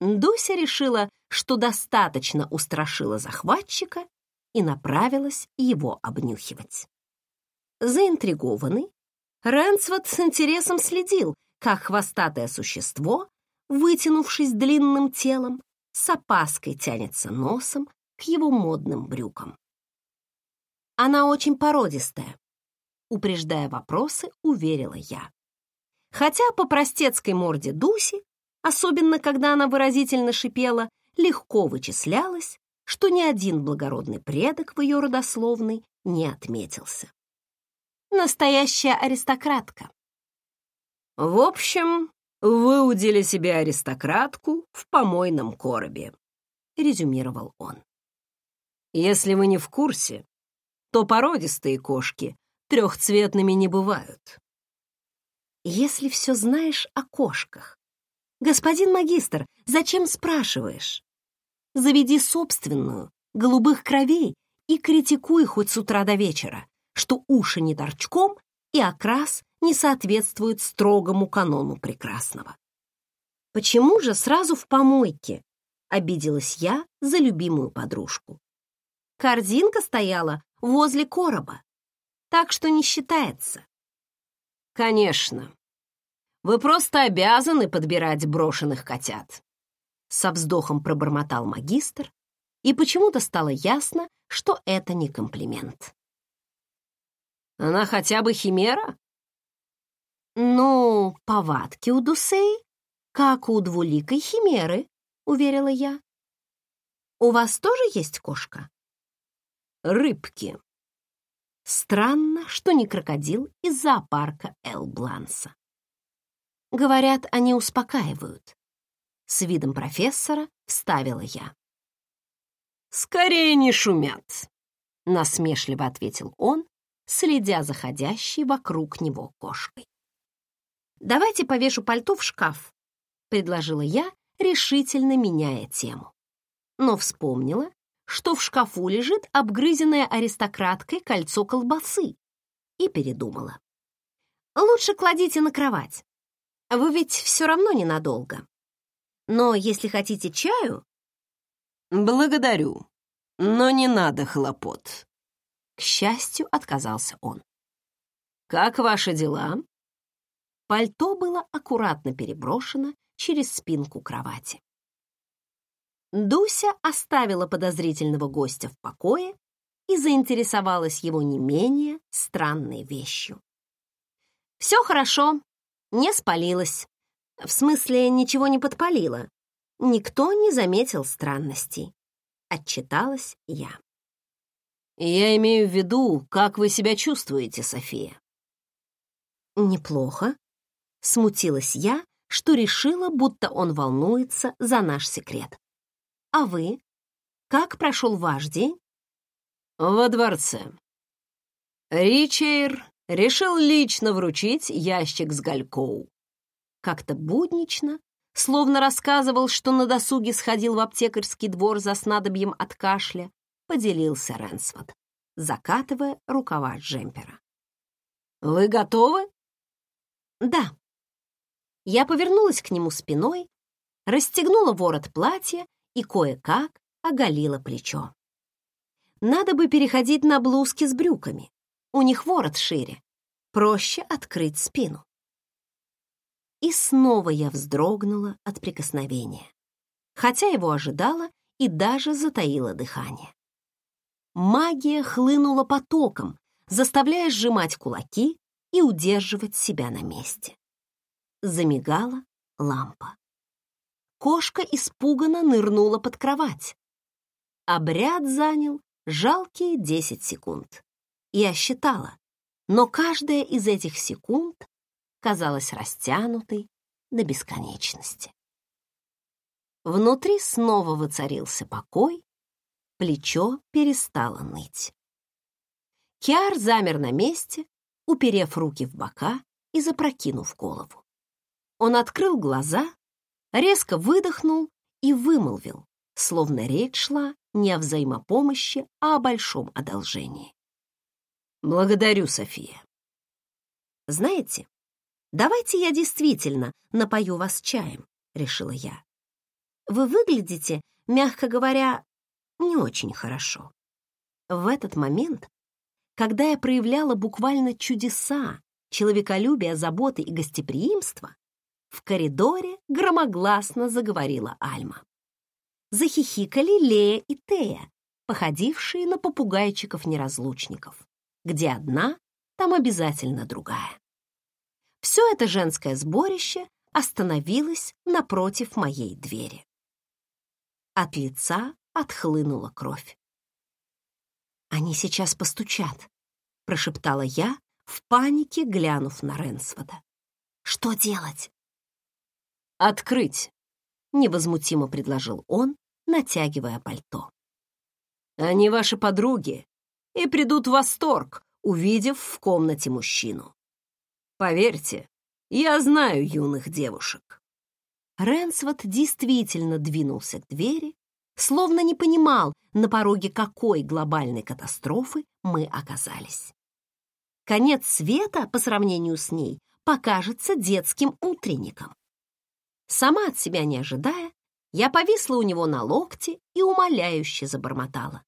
Дуся решила, что достаточно устрашила захватчика и направилась его обнюхивать. Заинтригованный, Рэнсвот с интересом следил, как хвостатое существо, вытянувшись длинным телом, с опаской тянется носом к его модным брюкам. Она очень породистая, упреждая вопросы, уверила я. Хотя по простецкой морде Дуси, особенно когда она выразительно шипела, легко вычислялось, что ни один благородный предок в ее родословной не отметился. Настоящая аристократка. В общем, выудили себе аристократку в помойном коробе, резюмировал он. Если вы не в курсе, то породистые кошки трехцветными не бывают. Если все знаешь о кошках, господин магистр, зачем спрашиваешь? Заведи собственную, голубых кровей, и критикуй хоть с утра до вечера, что уши не торчком и окрас не соответствует строгому канону прекрасного. Почему же сразу в помойке? Обиделась я за любимую подружку. Корзинка стояла возле короба, так что не считается. Конечно. Вы просто обязаны подбирать брошенных котят. Со вздохом пробормотал магистр, и почему-то стало ясно, что это не комплимент. Она хотя бы химера? Ну, повадки у Дусей, как у двуликой химеры, уверила я. У вас тоже есть кошка? Рыбки. Странно, что не крокодил из зоопарка Эл Бланса. Говорят, они успокаивают. С видом профессора вставила я. «Скорее не шумят», — насмешливо ответил он, следя за ходящей вокруг него кошкой. «Давайте повешу пальто в шкаф», — предложила я, решительно меняя тему. Но вспомнила, что в шкафу лежит обгрызенное аристократкой кольцо колбасы, и передумала. «Лучше кладите на кровать. Вы ведь все равно ненадолго. Но если хотите чаю...» «Благодарю, но не надо хлопот», к счастью, отказался он. «Как ваши дела?» Пальто было аккуратно переброшено через спинку кровати. Дуся оставила подозрительного гостя в покое и заинтересовалась его не менее странной вещью. «Все хорошо, не спалилась. В смысле, ничего не подпалила. Никто не заметил странностей», — отчиталась я. Я имею в виду, как вы себя чувствуете, София. Неплохо. Смутилась я, что решила, будто он волнуется за наш секрет. А вы? Как прошел ваш день? Во дворце. Ричейр решил лично вручить ящик с галькоу. Как-то буднично, словно рассказывал, что на досуге сходил в аптекарский двор за снадобьем от кашля, поделился Ренсфорд, закатывая рукава джемпера. «Вы готовы?» «Да». Я повернулась к нему спиной, расстегнула ворот платья и кое-как оголила плечо. Надо бы переходить на блузки с брюками. У них ворот шире. Проще открыть спину. И снова я вздрогнула от прикосновения, хотя его ожидала и даже затаила дыхание. Магия хлынула потоком, заставляя сжимать кулаки и удерживать себя на месте. Замигала лампа. Кошка испуганно нырнула под кровать. Обряд занял жалкие 10 секунд. Я считала, но каждая из этих секунд казалась растянутой до бесконечности. Внутри снова воцарился покой, плечо перестало ныть. Киар замер на месте, уперев руки в бока и запрокинув голову. Он открыл глаза, резко выдохнул и вымолвил, словно речь шла не о взаимопомощи, а о большом одолжении. «Благодарю, София». «Знаете, давайте я действительно напою вас чаем», — решила я. «Вы выглядите, мягко говоря, не очень хорошо. В этот момент, когда я проявляла буквально чудеса, человеколюбие, заботы и гостеприимство, в коридоре громогласно заговорила Альма. Захихикали Лея и Тея, походившие на попугайчиков-неразлучников. Где одна, там обязательно другая. Все это женское сборище остановилось напротив моей двери. От лица отхлынула кровь. «Они сейчас постучат», — прошептала я, в панике глянув на Ренсвода. «Что делать?» «Открыть», — невозмутимо предложил он, натягивая пальто. «Они ваши подруги и придут в восторг, увидев в комнате мужчину. Поверьте, я знаю юных девушек». Ренсвот действительно двинулся к двери, словно не понимал, на пороге какой глобальной катастрофы мы оказались. Конец света по сравнению с ней покажется детским утренником. Сама от себя не ожидая, я повисла у него на локте и умоляюще забормотала.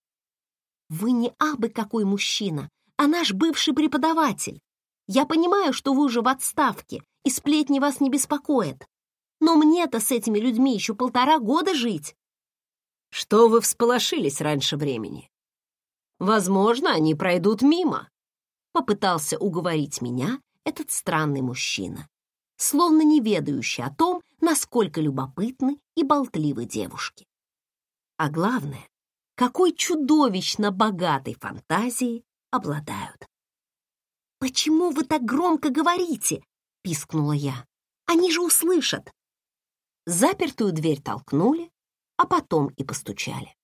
«Вы не абы какой мужчина, а наш бывший преподаватель. Я понимаю, что вы уже в отставке, и сплетни вас не беспокоят. Но мне-то с этими людьми еще полтора года жить. Что вы всполошились раньше времени? Возможно, они пройдут мимо. Попытался уговорить меня этот странный мужчина, словно не ведающий о том, насколько любопытны и болтливы девушки. А главное, какой чудовищно богатой фантазией обладают. «Почему вы так громко говорите?» — пискнула я. Они же услышат. Запертую дверь толкнули, а потом и постучали.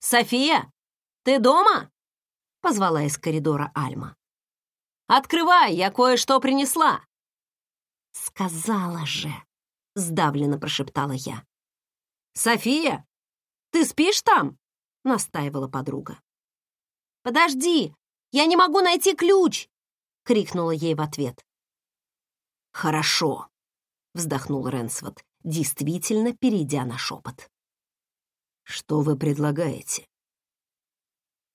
«София, ты дома?» — позвала из коридора Альма. «Открывай, я кое-что принесла!» «Сказала же!» — сдавленно прошептала я. «София, ты спишь там?» — настаивала подруга. «Подожди, я не могу найти ключ!» — крикнула ей в ответ. «Хорошо», — вздохнул Ренсвот, действительно перейдя на шепот. «Что вы предлагаете?»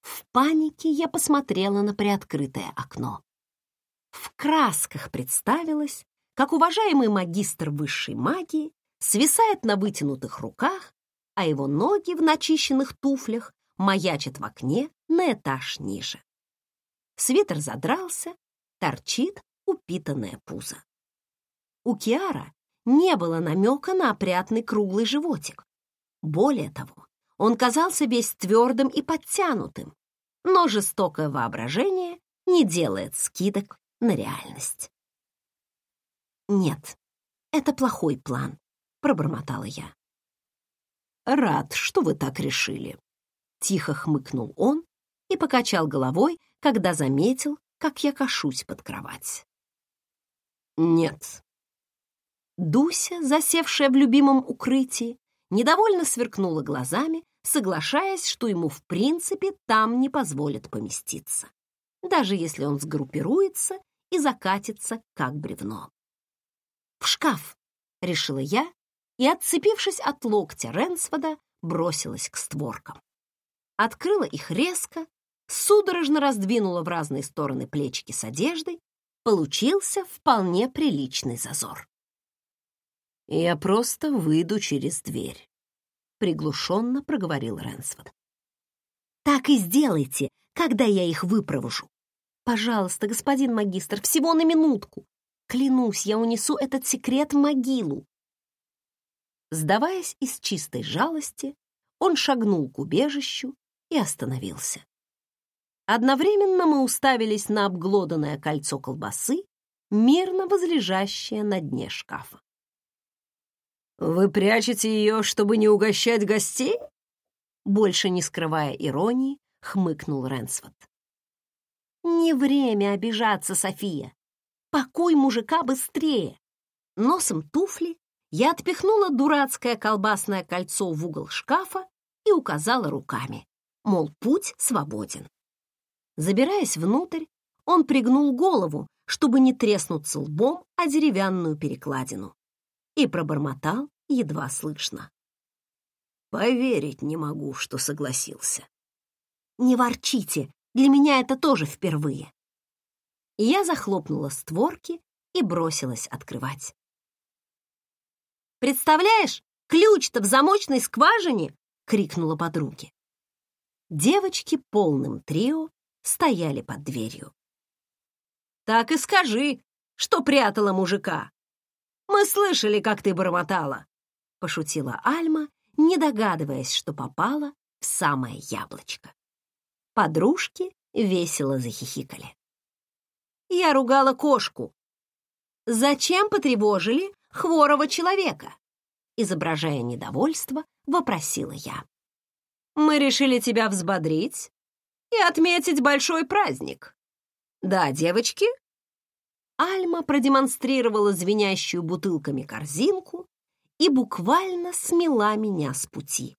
В панике я посмотрела на приоткрытое окно. В красках представилось, как уважаемый магистр высшей магии свисает на вытянутых руках, а его ноги в начищенных туфлях маячат в окне на этаж ниже. Свитер задрался, торчит упитанное пузо. У Киара не было намека на опрятный круглый животик. Более того, он казался весь твердым и подтянутым, но жестокое воображение не делает скидок на реальность. «Нет, это плохой план», — пробормотала я. «Рад, что вы так решили», — тихо хмыкнул он и покачал головой, когда заметил, как я кашусь под кровать. «Нет, Дуся, засевшая в любимом укрытии, недовольно сверкнула глазами, соглашаясь, что ему в принципе там не позволят поместиться, даже если он сгруппируется и закатится, как бревно. «В шкаф!» — решила я и, отцепившись от локтя Ренсфода, бросилась к створкам. Открыла их резко, судорожно раздвинула в разные стороны плечики с одеждой, получился вполне приличный зазор. «Я просто выйду через дверь», — приглушенно проговорил Ренсфорд. «Так и сделайте, когда я их выпровожу. Пожалуйста, господин магистр, всего на минутку. Клянусь, я унесу этот секрет в могилу». Сдаваясь из чистой жалости, он шагнул к убежищу и остановился. Одновременно мы уставились на обглоданное кольцо колбасы, мирно возлежащее на дне шкафа. «Вы прячете ее, чтобы не угощать гостей?» Больше не скрывая иронии, хмыкнул Ренсвот. «Не время обижаться, София. Пакуй мужика быстрее!» Носом туфли я отпихнула дурацкое колбасное кольцо в угол шкафа и указала руками, мол, путь свободен. Забираясь внутрь, он пригнул голову, чтобы не треснуться лбом о деревянную перекладину и пробормотал едва слышно. «Поверить не могу, что согласился». «Не ворчите, для меня это тоже впервые». Я захлопнула створки и бросилась открывать. «Представляешь, ключ-то в замочной скважине!» — крикнула подруге. Девочки полным трио стояли под дверью. «Так и скажи, что прятала мужика!» Мы слышали, как ты бормотала!» — пошутила Альма, не догадываясь, что попала в самое яблочко. Подружки весело захихикали. Я ругала кошку. «Зачем потревожили хворого человека?» Изображая недовольство, вопросила я. «Мы решили тебя взбодрить и отметить большой праздник. Да, девочки, Альма продемонстрировала звенящую бутылками корзинку и буквально смела меня с пути,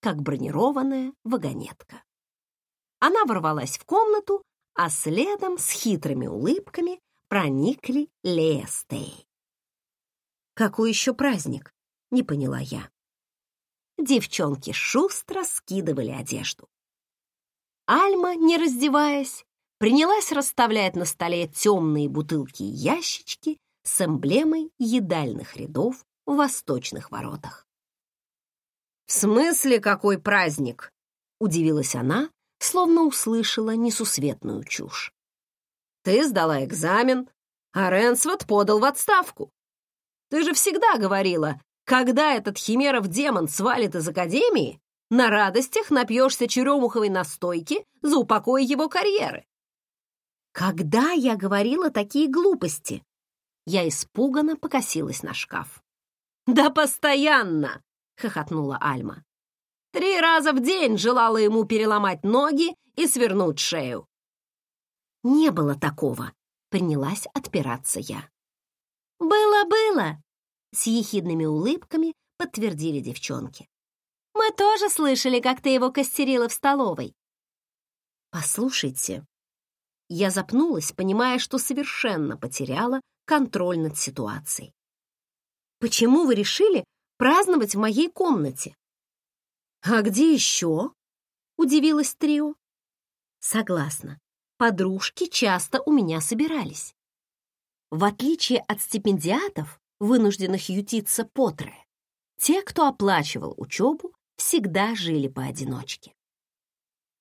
как бронированная вагонетка. Она ворвалась в комнату, а следом с хитрыми улыбками проникли Лестей. «Какой еще праздник?» — не поняла я. Девчонки шустро скидывали одежду. Альма, не раздеваясь, принялась расставлять на столе темные бутылки и ящички с эмблемой едальных рядов в восточных воротах. «В смысле какой праздник?» — удивилась она, словно услышала несусветную чушь. «Ты сдала экзамен, а Ренсвот подал в отставку. Ты же всегда говорила, когда этот химеров демон свалит из академии, на радостях напьешься черемуховой настойки за упокой его карьеры. Когда я говорила такие глупости? Я испуганно покосилась на шкаф. «Да постоянно!» — хохотнула Альма. «Три раза в день желала ему переломать ноги и свернуть шею». «Не было такого», — принялась отпираться я. «Было-было», — с ехидными улыбками подтвердили девчонки. «Мы тоже слышали, как ты его костерила в столовой». «Послушайте». Я запнулась, понимая, что совершенно потеряла контроль над ситуацией. «Почему вы решили праздновать в моей комнате?» «А где еще?» — удивилась Трио. «Согласна. Подружки часто у меня собирались. В отличие от стипендиатов, вынужденных ютиться по те, кто оплачивал учебу, всегда жили поодиночке.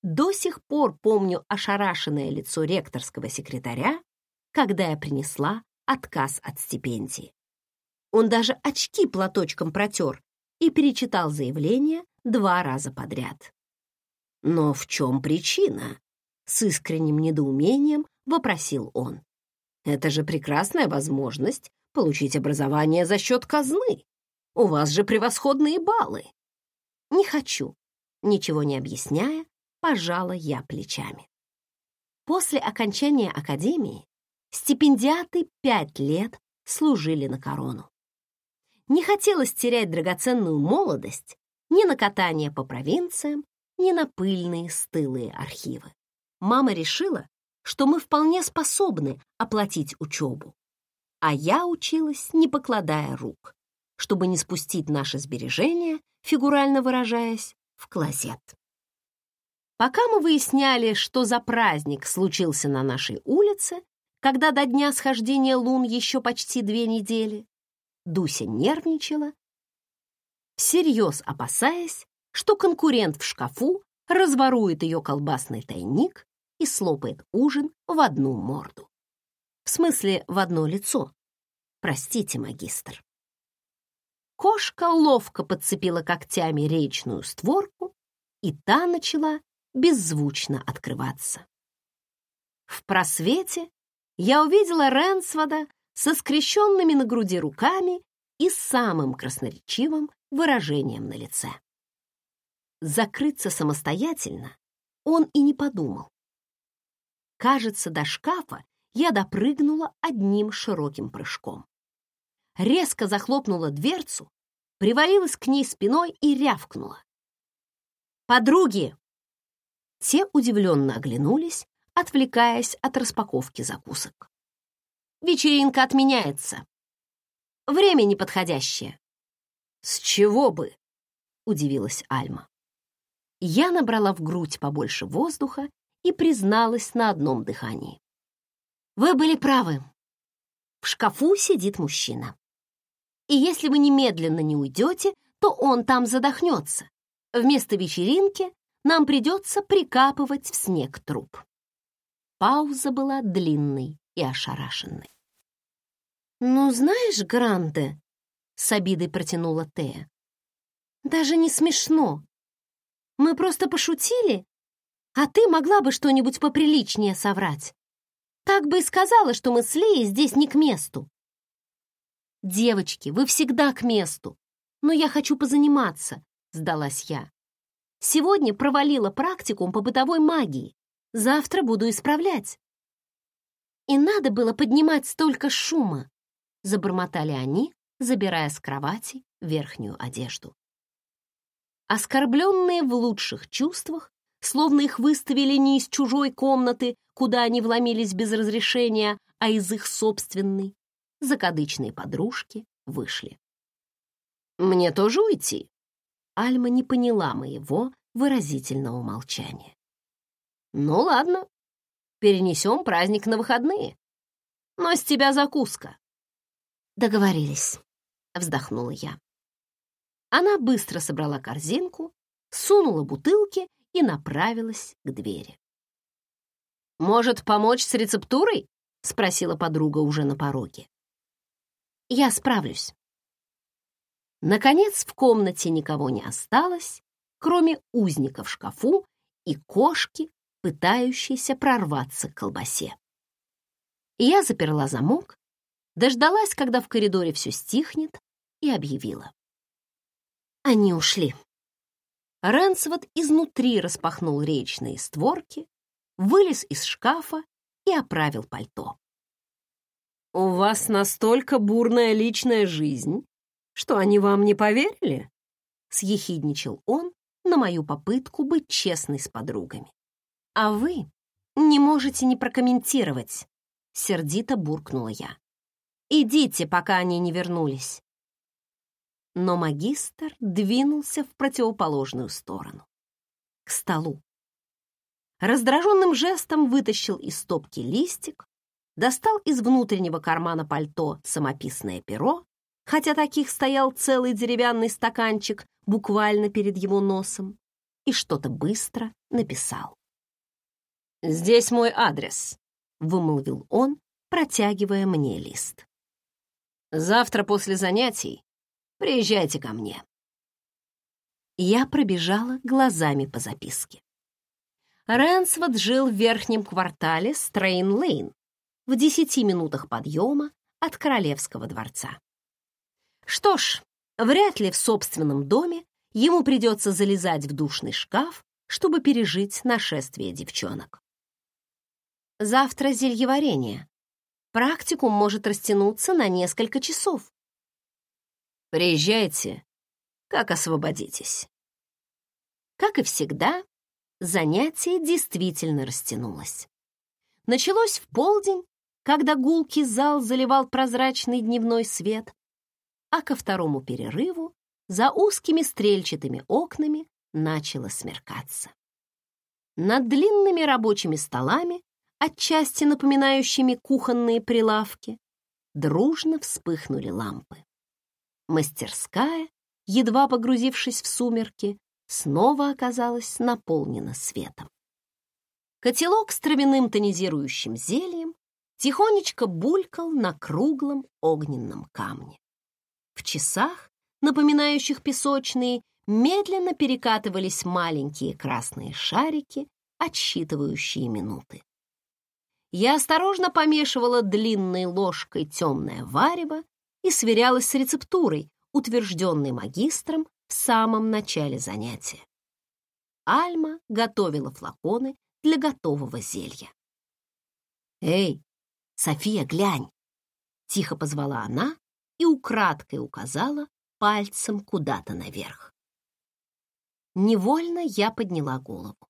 До сих пор помню ошарашенное лицо ректорского секретаря, когда я принесла отказ от стипендии. Он даже очки платочком протер и перечитал заявление два раза подряд. «Но в чем причина?» — с искренним недоумением вопросил он. «Это же прекрасная возможность получить образование за счет казны. У вас же превосходные баллы». «Не хочу», ничего не объясняя, пожала я плечами. После окончания академии Стипендиаты пять лет служили на корону. Не хотелось терять драгоценную молодость ни на катание по провинциям, ни на пыльные стылые архивы. Мама решила, что мы вполне способны оплатить учебу, а я училась, не покладая рук, чтобы не спустить наши сбережения, фигурально выражаясь, в клозет. Пока мы выясняли, что за праздник случился на нашей улице, когда до дня схождения лун еще почти две недели, Дуся нервничала, всерьез опасаясь, что конкурент в шкафу разворует ее колбасный тайник и слопает ужин в одну морду. В смысле, в одно лицо. Простите, магистр. Кошка ловко подцепила когтями речную створку, и та начала беззвучно открываться. В просвете я увидела Ренсвода со скрещенными на груди руками и самым красноречивым выражением на лице. Закрыться самостоятельно он и не подумал. Кажется, до шкафа я допрыгнула одним широким прыжком. Резко захлопнула дверцу, привалилась к ней спиной и рявкнула. «Подруги!» Те удивленно оглянулись, отвлекаясь от распаковки закусок. «Вечеринка отменяется. Время неподходящее». «С чего бы?» — удивилась Альма. Я набрала в грудь побольше воздуха и призналась на одном дыхании. «Вы были правы. В шкафу сидит мужчина. И если вы немедленно не уйдете, то он там задохнется. Вместо вечеринки нам придется прикапывать в снег труп». Пауза была длинной и ошарашенной. «Ну, знаешь, Гранде», — с обидой протянула Тея, «даже не смешно. Мы просто пошутили, а ты могла бы что-нибудь поприличнее соврать. Так бы и сказала, что мы с Леей здесь не к месту». «Девочки, вы всегда к месту, но я хочу позаниматься», — сдалась я. «Сегодня провалила практикум по бытовой магии. Завтра буду исправлять. И надо было поднимать столько шума, забормотали они, забирая с кровати верхнюю одежду. Оскорбленные в лучших чувствах, словно их выставили не из чужой комнаты, куда они вломились без разрешения, а из их собственной, закадычные подружки вышли. «Мне тоже уйти?» Альма не поняла моего выразительного молчания. Ну ладно, перенесем праздник на выходные. Но с тебя закуска. Договорились, вздохнула я. Она быстро собрала корзинку, сунула бутылки и направилась к двери. «Может, помочь с рецептурой?» — спросила подруга уже на пороге. «Я справлюсь». Наконец в комнате никого не осталось, кроме узника в шкафу и кошки, пытающейся прорваться к колбасе. Я заперла замок, Дождалась, когда в коридоре все стихнет, и объявила. Они ушли. Рэнсвуд изнутри распахнул речные створки, вылез из шкафа и оправил пальто. «У вас настолько бурная личная жизнь, что они вам не поверили?» — съехидничал он на мою попытку быть честной с подругами. «А вы не можете не прокомментировать», — сердито буркнула я. «Идите, пока они не вернулись». Но магистр двинулся в противоположную сторону, к столу. Раздраженным жестом вытащил из стопки листик, достал из внутреннего кармана пальто самописное перо, хотя таких стоял целый деревянный стаканчик буквально перед его носом, и что-то быстро написал. «Здесь мой адрес», — вымолвил он, протягивая мне лист. «Завтра после занятий приезжайте ко мне». Я пробежала глазами по записке. Рэнсвуд жил в верхнем квартале Стрейн-Лейн, в десяти минутах подъема от Королевского дворца. Что ж, вряд ли в собственном доме ему придется залезать в душный шкаф, чтобы пережить нашествие девчонок. Завтра зельеварение. Практикум может растянуться на несколько часов. Приезжайте, как освободитесь. Как и всегда, занятие действительно растянулось. Началось в полдень, когда гулкий зал заливал прозрачный дневной свет, а ко второму перерыву за узкими стрельчатыми окнами начало смеркаться. Над длинными рабочими столами, отчасти напоминающими кухонные прилавки, дружно вспыхнули лампы. Мастерская, едва погрузившись в сумерки, снова оказалась наполнена светом. Котелок с травяным тонизирующим зельем тихонечко булькал на круглом огненном камне. В часах, напоминающих песочные, медленно перекатывались маленькие красные шарики, отсчитывающие минуты. Я осторожно помешивала длинной ложкой темное варево и сверялась с рецептурой, утвержденной магистром в самом начале занятия. Альма готовила флаконы для готового зелья. «Эй, София, глянь!» — тихо позвала она и украдкой указала пальцем куда-то наверх. Невольно я подняла голову.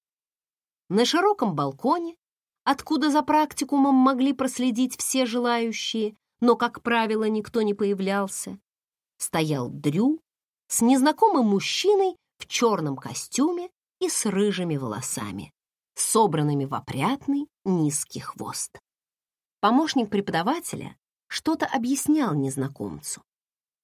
На широком балконе, откуда за практикумом могли проследить все желающие, но, как правило, никто не появлялся, стоял Дрю с незнакомым мужчиной в черном костюме и с рыжими волосами, собранными в опрятный низкий хвост. Помощник преподавателя что-то объяснял незнакомцу,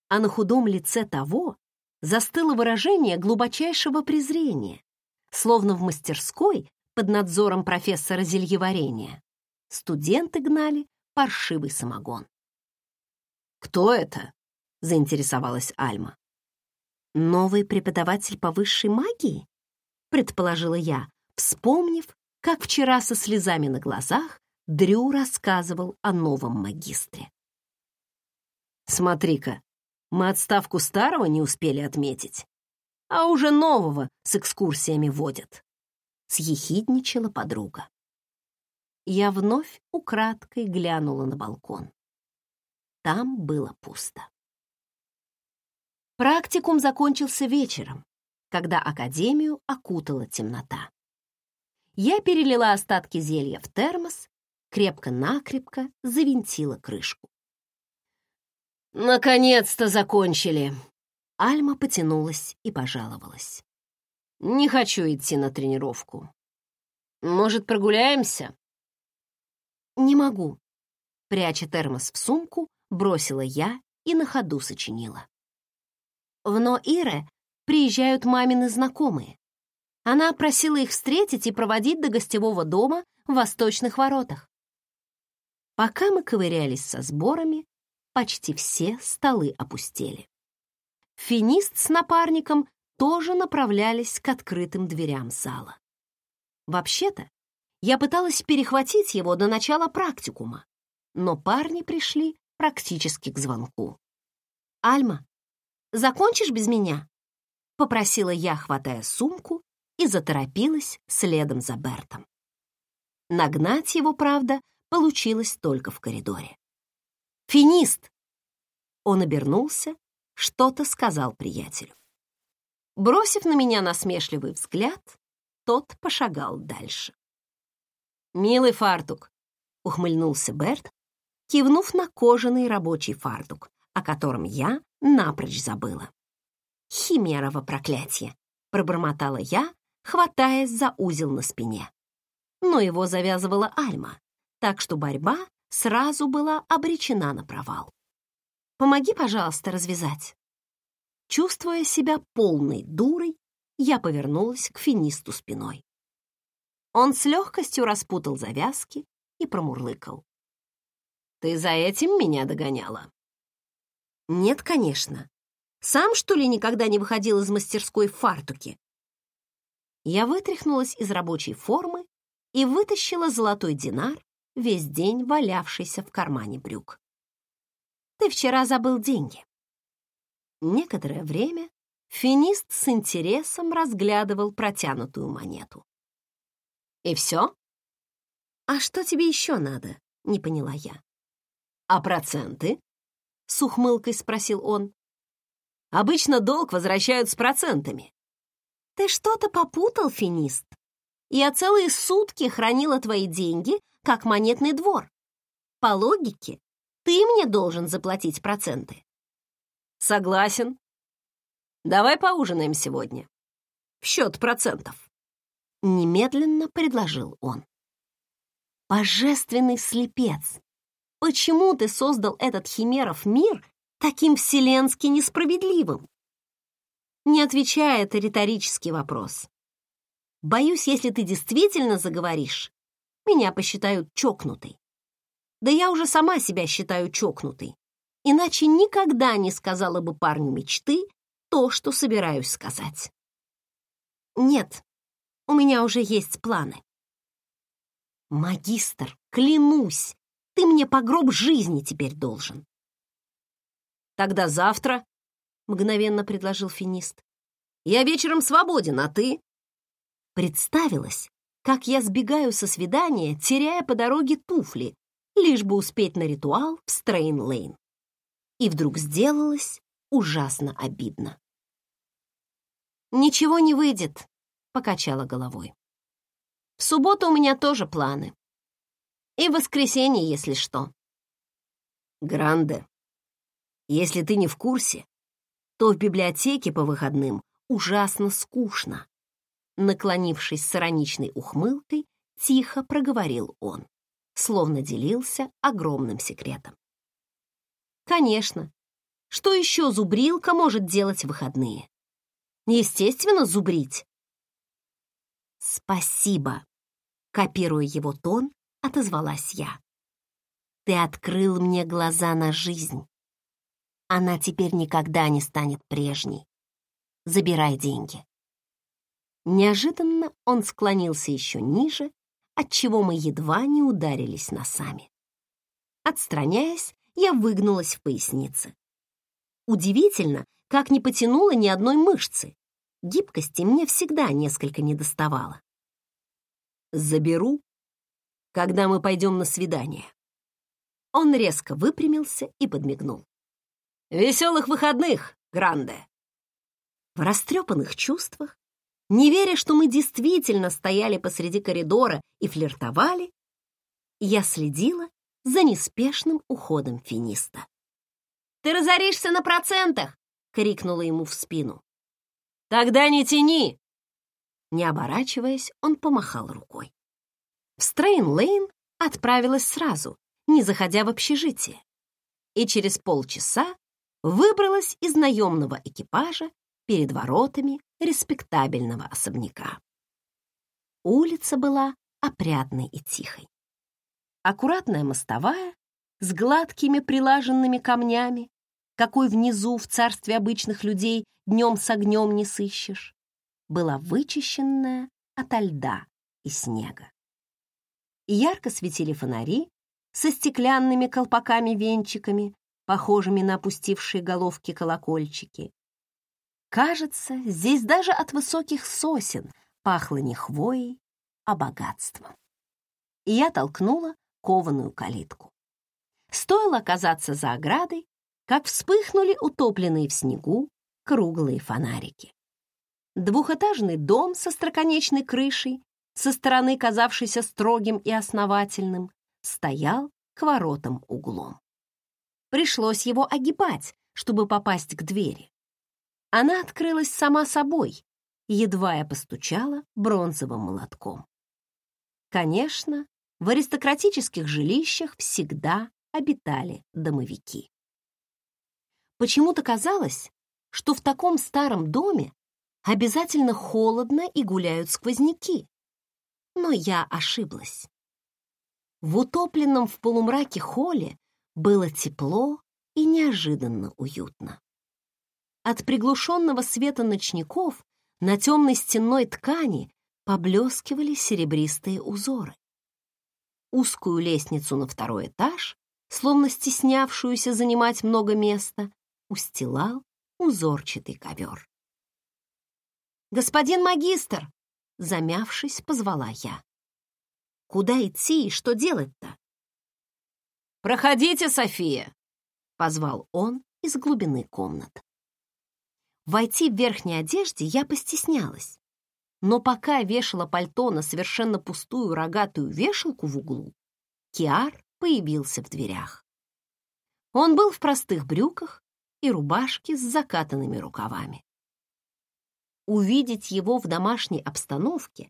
а на худом лице того застыло выражение глубочайшего презрения, словно в мастерской под надзором профессора зельеварения студенты гнали паршивый самогон. «Кто это?» — заинтересовалась Альма. «Новый преподаватель по высшей магии?» — предположила я, вспомнив, как вчера со слезами на глазах Дрю рассказывал о новом магистре. «Смотри-ка, мы отставку старого не успели отметить, а уже нового с экскурсиями водят», — съехидничала подруга. Я вновь украдкой глянула на балкон. Там было пусто. Практикум закончился вечером, когда академию окутала темнота. Я перелила остатки зелья в термос, крепко-накрепко завинтила крышку. «Наконец-то закончили!» Альма потянулась и пожаловалась. «Не хочу идти на тренировку. Может, прогуляемся?» «Не могу», — пряча термос в сумку, бросила я и на ходу сочинила. В Ноире приезжают мамины знакомые. Она просила их встретить и проводить до гостевого дома в восточных воротах. Пока мы ковырялись со сборами, почти все столы опустели. Финист с напарником тоже направлялись к открытым дверям зала. Вообще-то, я пыталась перехватить его до начала практикума, но парни пришли практически к звонку. «Альма, закончишь без меня?» — попросила я, хватая сумку, и заторопилась следом за Бертом. Нагнать его, правда, получилось только в коридоре. «Финист!» Он обернулся, что-то сказал приятелю. Бросив на меня насмешливый взгляд, тот пошагал дальше. «Милый фартук», — ухмыльнулся Берт, кивнув на кожаный рабочий фартук, о котором я напрочь забыла. «Химерово проклятие!» — пробормотала я, хватаясь за узел на спине. Но его завязывала Альма, так что борьба сразу была обречена на провал. «Помоги, пожалуйста, развязать». Чувствуя себя полной дурой, я повернулась к финисту спиной. Он с легкостью распутал завязки и промурлыкал. «Ты за этим меня догоняла?» «Нет, конечно. Сам, что ли, никогда не выходил из мастерской в фартуке?» Я вытряхнулась из рабочей формы и вытащила золотой динар, весь день валявшийся в кармане брюк. «Ты вчера забыл деньги». Некоторое время финист с интересом разглядывал протянутую монету. «И все?» «А что тебе еще надо?» — не поняла я. «А проценты?» — с ухмылкой спросил он. «Обычно долг возвращают с процентами». «Ты что-то попутал, финист. Я целые сутки хранила твои деньги, как монетный двор. По логике, ты мне должен заплатить проценты». «Согласен. Давай поужинаем сегодня. В счет процентов». Немедленно предложил он. «Божественный слепец! Почему ты создал этот химеров мир таким вселенски несправедливым?» Не отвечая, это риторический вопрос. Боюсь, если ты действительно заговоришь, меня посчитают чокнутой. Да я уже сама себя считаю чокнутой, иначе никогда не сказала бы парню мечты то, что собираюсь сказать. Нет, у меня уже есть планы. Магистр, клянусь, ты мне по гроб жизни теперь должен. Тогда завтра, — мгновенно предложил финист. Я вечером свободен, а ты? Представилось, как я сбегаю со свидания, теряя по дороге туфли, лишь бы успеть на ритуал в Стрейн-Лейн. И вдруг сделалось ужасно обидно. «Ничего не выйдет», — покачала головой. «В субботу у меня тоже планы. И воскресенье, если что». «Гранде, если ты не в курсе, то в библиотеке по выходным ужасно скучно. Наклонившись с ироничной ухмылкой, тихо проговорил он, словно делился огромным секретом. Конечно. Что еще зубрилка может делать в выходные? Естественно, зубрить. Спасибо. Копируя его тон, отозвалась я. Ты открыл мне глаза на жизнь. Она теперь никогда не станет прежней. Забирай деньги. Неожиданно он склонился еще ниже, отчего мы едва не ударились носами. Отстраняясь, я выгнулась в пояснице. Удивительно, как не потянула ни одной мышцы. Гибкости мне всегда несколько недоставало. «Заберу, когда мы пойдем на свидание». Он резко выпрямился и подмигнул. «Веселых выходных, Гранде!» В растрепанных чувствах не веря, что мы действительно стояли посреди коридора и флиртовали, я следила за неспешным уходом финиста. «Ты разоришься на процентах!» — крикнула ему в спину. «Тогда не тяни!» Не оборачиваясь, он помахал рукой. В Стрейн-Лейн отправилась сразу, не заходя в общежитие, и через полчаса выбралась из наемного экипажа перед воротами респектабельного особняка. Улица была опрятной и тихой. Аккуратная мостовая с гладкими прилаженными камнями, какой внизу в царстве обычных людей днем с огнем не сыщешь, была вычищенная ото льда и снега. Ярко светили фонари, со стеклянными колпаками-венчиками, похожими на опустившие головки колокольчики. Кажется, здесь даже от высоких сосен пахло не хвоей, а богатством. И я толкнула кованую калитку. Стоило оказаться за оградой, как вспыхнули утопленные в снегу круглые фонарики. Двухэтажный дом со строконечной крышей, со стороны казавшийся строгим и основательным, стоял к воротам углом. Пришлось его огибать, чтобы попасть к двери. Она открылась сама собой, едва я постучала бронзовым молотком. Конечно, в аристократических жилищах всегда обитали домовики. Почему-то казалось, что в таком старом доме обязательно холодно и гуляют сквозняки. Но я ошиблась. В утопленном в полумраке холле было тепло и неожиданно уютно. От приглушенного света ночников на темной стенной ткани поблескивали серебристые узоры. Узкую лестницу на второй этаж, словно стеснявшуюся занимать много места, устилал узорчатый ковер. «Господин магистр!» — замявшись, позвала я. «Куда идти и что делать-то?» «Проходите, София!» — позвал он из глубины комнат. Войти в верхней одежде я постеснялась, но пока вешала пальто на совершенно пустую рогатую вешалку в углу, Киар появился в дверях. Он был в простых брюках и рубашке с закатанными рукавами. Увидеть его в домашней обстановке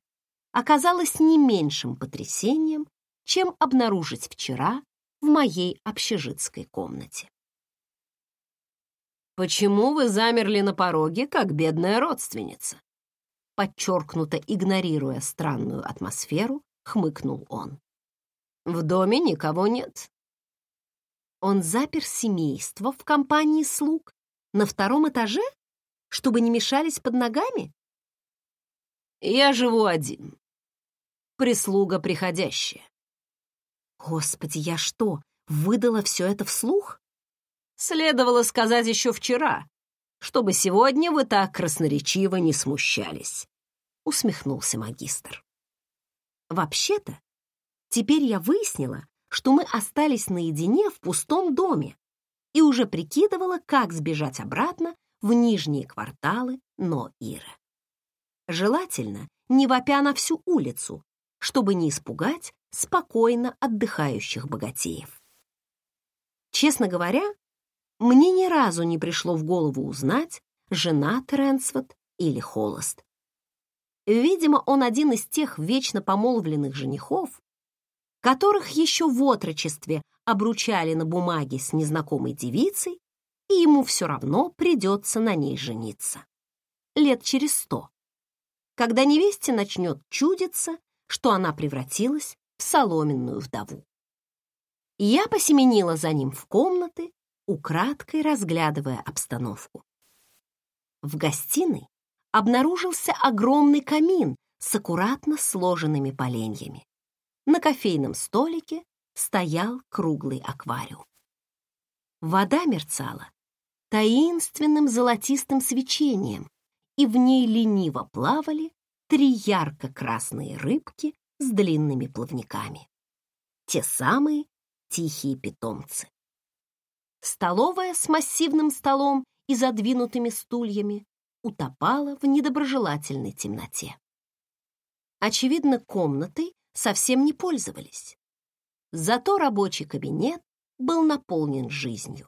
оказалось не меньшим потрясением, чем обнаружить вчера в моей общежитской комнате. «Почему вы замерли на пороге, как бедная родственница?» Подчеркнуто игнорируя странную атмосферу, хмыкнул он. «В доме никого нет». Он запер семейство в компании слуг на втором этаже чтобы не мешались под ногами? Я живу один. Прислуга приходящая. Господи, я что, выдала все это вслух? Следовало сказать еще вчера, чтобы сегодня вы так красноречиво не смущались, усмехнулся магистр. Вообще-то, теперь я выяснила, что мы остались наедине в пустом доме и уже прикидывала, как сбежать обратно в нижние кварталы Но-Ира. Желательно не вопя на всю улицу, чтобы не испугать спокойно отдыхающих богатеев. Честно говоря, мне ни разу не пришло в голову узнать, женат Ренсвот или холост. Видимо, он один из тех вечно помолвленных женихов, которых еще в отрочестве обручали на бумаге с незнакомой девицей и ему все равно придется на ней жениться. Лет через сто, когда невесте начнет чудиться, что она превратилась в соломенную вдову. Я посеменила за ним в комнаты, украдкой разглядывая обстановку. В гостиной обнаружился огромный камин с аккуратно сложенными поленьями. На кофейном столике стоял круглый аквариум. Вода мерцала таинственным золотистым свечением, и в ней лениво плавали три ярко-красные рыбки с длинными плавниками. Те самые тихие питомцы. Столовая с массивным столом и задвинутыми стульями утопала в недоброжелательной темноте. Очевидно, комнатой совсем не пользовались. Зато рабочий кабинет был наполнен жизнью.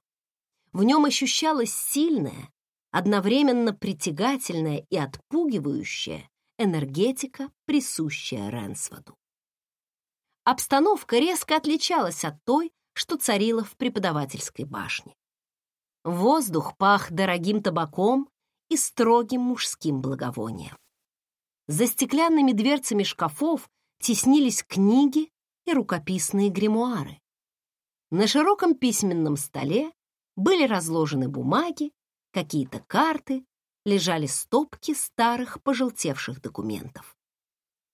В нем ощущалась сильная, одновременно притягательная и отпугивающая энергетика, присущая Ренсводу. Обстановка резко отличалась от той, что царила в преподавательской башне. Воздух пах дорогим табаком и строгим мужским благовонием. За стеклянными дверцами шкафов теснились книги и рукописные гримуары. На широком письменном столе были разложены бумаги, какие-то карты, лежали стопки старых пожелтевших документов.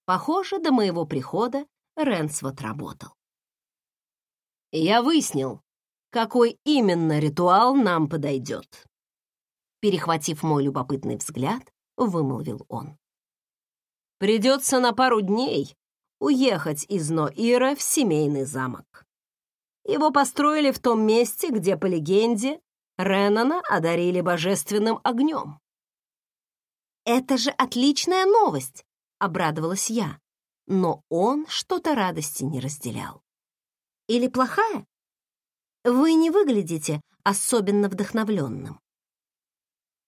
Похоже, до моего прихода Ренсвот работал. Я выяснил, какой именно ритуал нам подойдет. Перехватив мой любопытный взгляд, вымолвил он. Придется на пару дней уехать из Ноира в семейный замок. Его построили в том месте, где, по легенде, Реннона одарили божественным огнем. «Это же отличная новость!» — обрадовалась я, но он что-то радости не разделял. «Или плохая? Вы не выглядите особенно вдохновленным».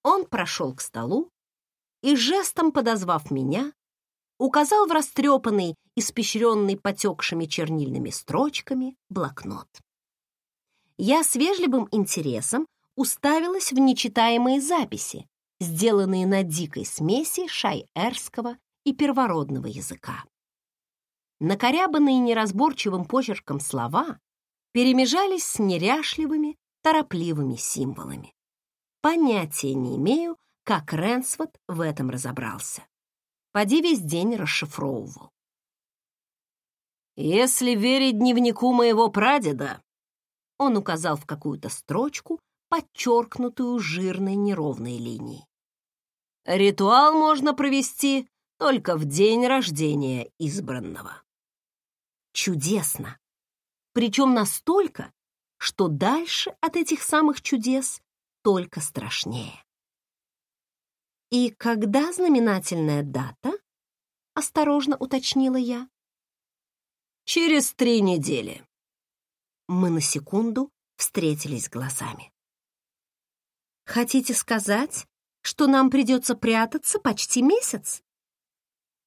Он прошел к столу и, жестом подозвав меня, указал в растрепанный, испещренный потекшими чернильными строчками блокнот. Я с вежливым интересом уставилась в нечитаемые записи, сделанные на дикой смеси шайерского и первородного языка. Накорябанные неразборчивым почерком слова перемежались с неряшливыми, торопливыми символами. Понятия не имею, как Ренсвот в этом разобрался. Поди весь день расшифровывал. «Если верить дневнику моего прадеда», он указал в какую-то строчку, подчеркнутую жирной неровной линией. Ритуал можно провести только в день рождения избранного. Чудесно! Причем настолько, что дальше от этих самых чудес только страшнее. «И когда знаменательная дата?» — осторожно уточнила я. «Через три недели». Мы на секунду встретились глазами. Хотите сказать, что нам придется прятаться почти месяц?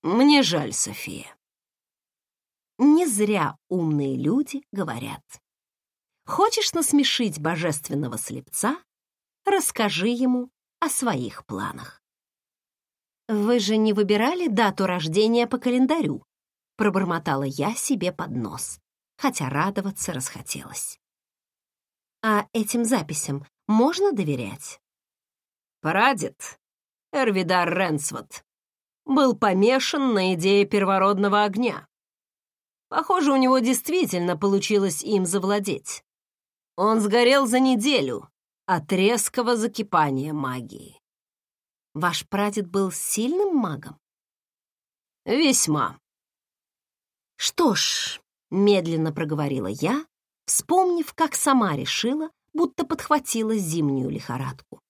Мне жаль, София. Не зря умные люди говорят. Хочешь насмешить божественного слепца? Расскажи ему о своих планах. Вы же не выбирали дату рождения по календарю, пробормотала я себе под нос, хотя радоваться расхотелось. А этим записям можно доверять? Прадед, Эрвидар Ренсвот, был помешан на идее первородного огня. Похоже, у него действительно получилось им завладеть. Он сгорел за неделю от резкого закипания магии. Ваш прадед был сильным магом? Весьма. Что ж, медленно проговорила я, вспомнив, как сама решила, будто подхватила зимнюю лихорадку.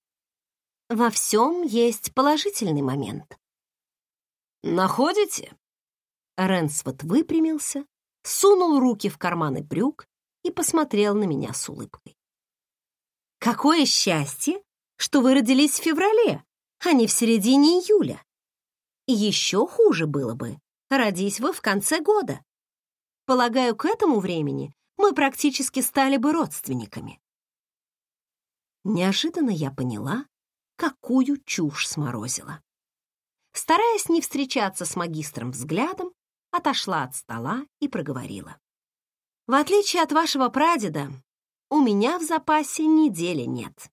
Во всем есть положительный момент. «Находите?» Ренсвот выпрямился, сунул руки в карманы брюк и посмотрел на меня с улыбкой. «Какое счастье, что вы родились в феврале, а не в середине июля! Еще хуже было бы, родись вы в конце года. Полагаю, к этому времени мы практически стали бы родственниками. Неожиданно я поняла, какую чушь сморозила. Стараясь не встречаться с магистром взглядом, отошла от стола и проговорила. «В отличие от вашего прадеда, у меня в запасе недели нет.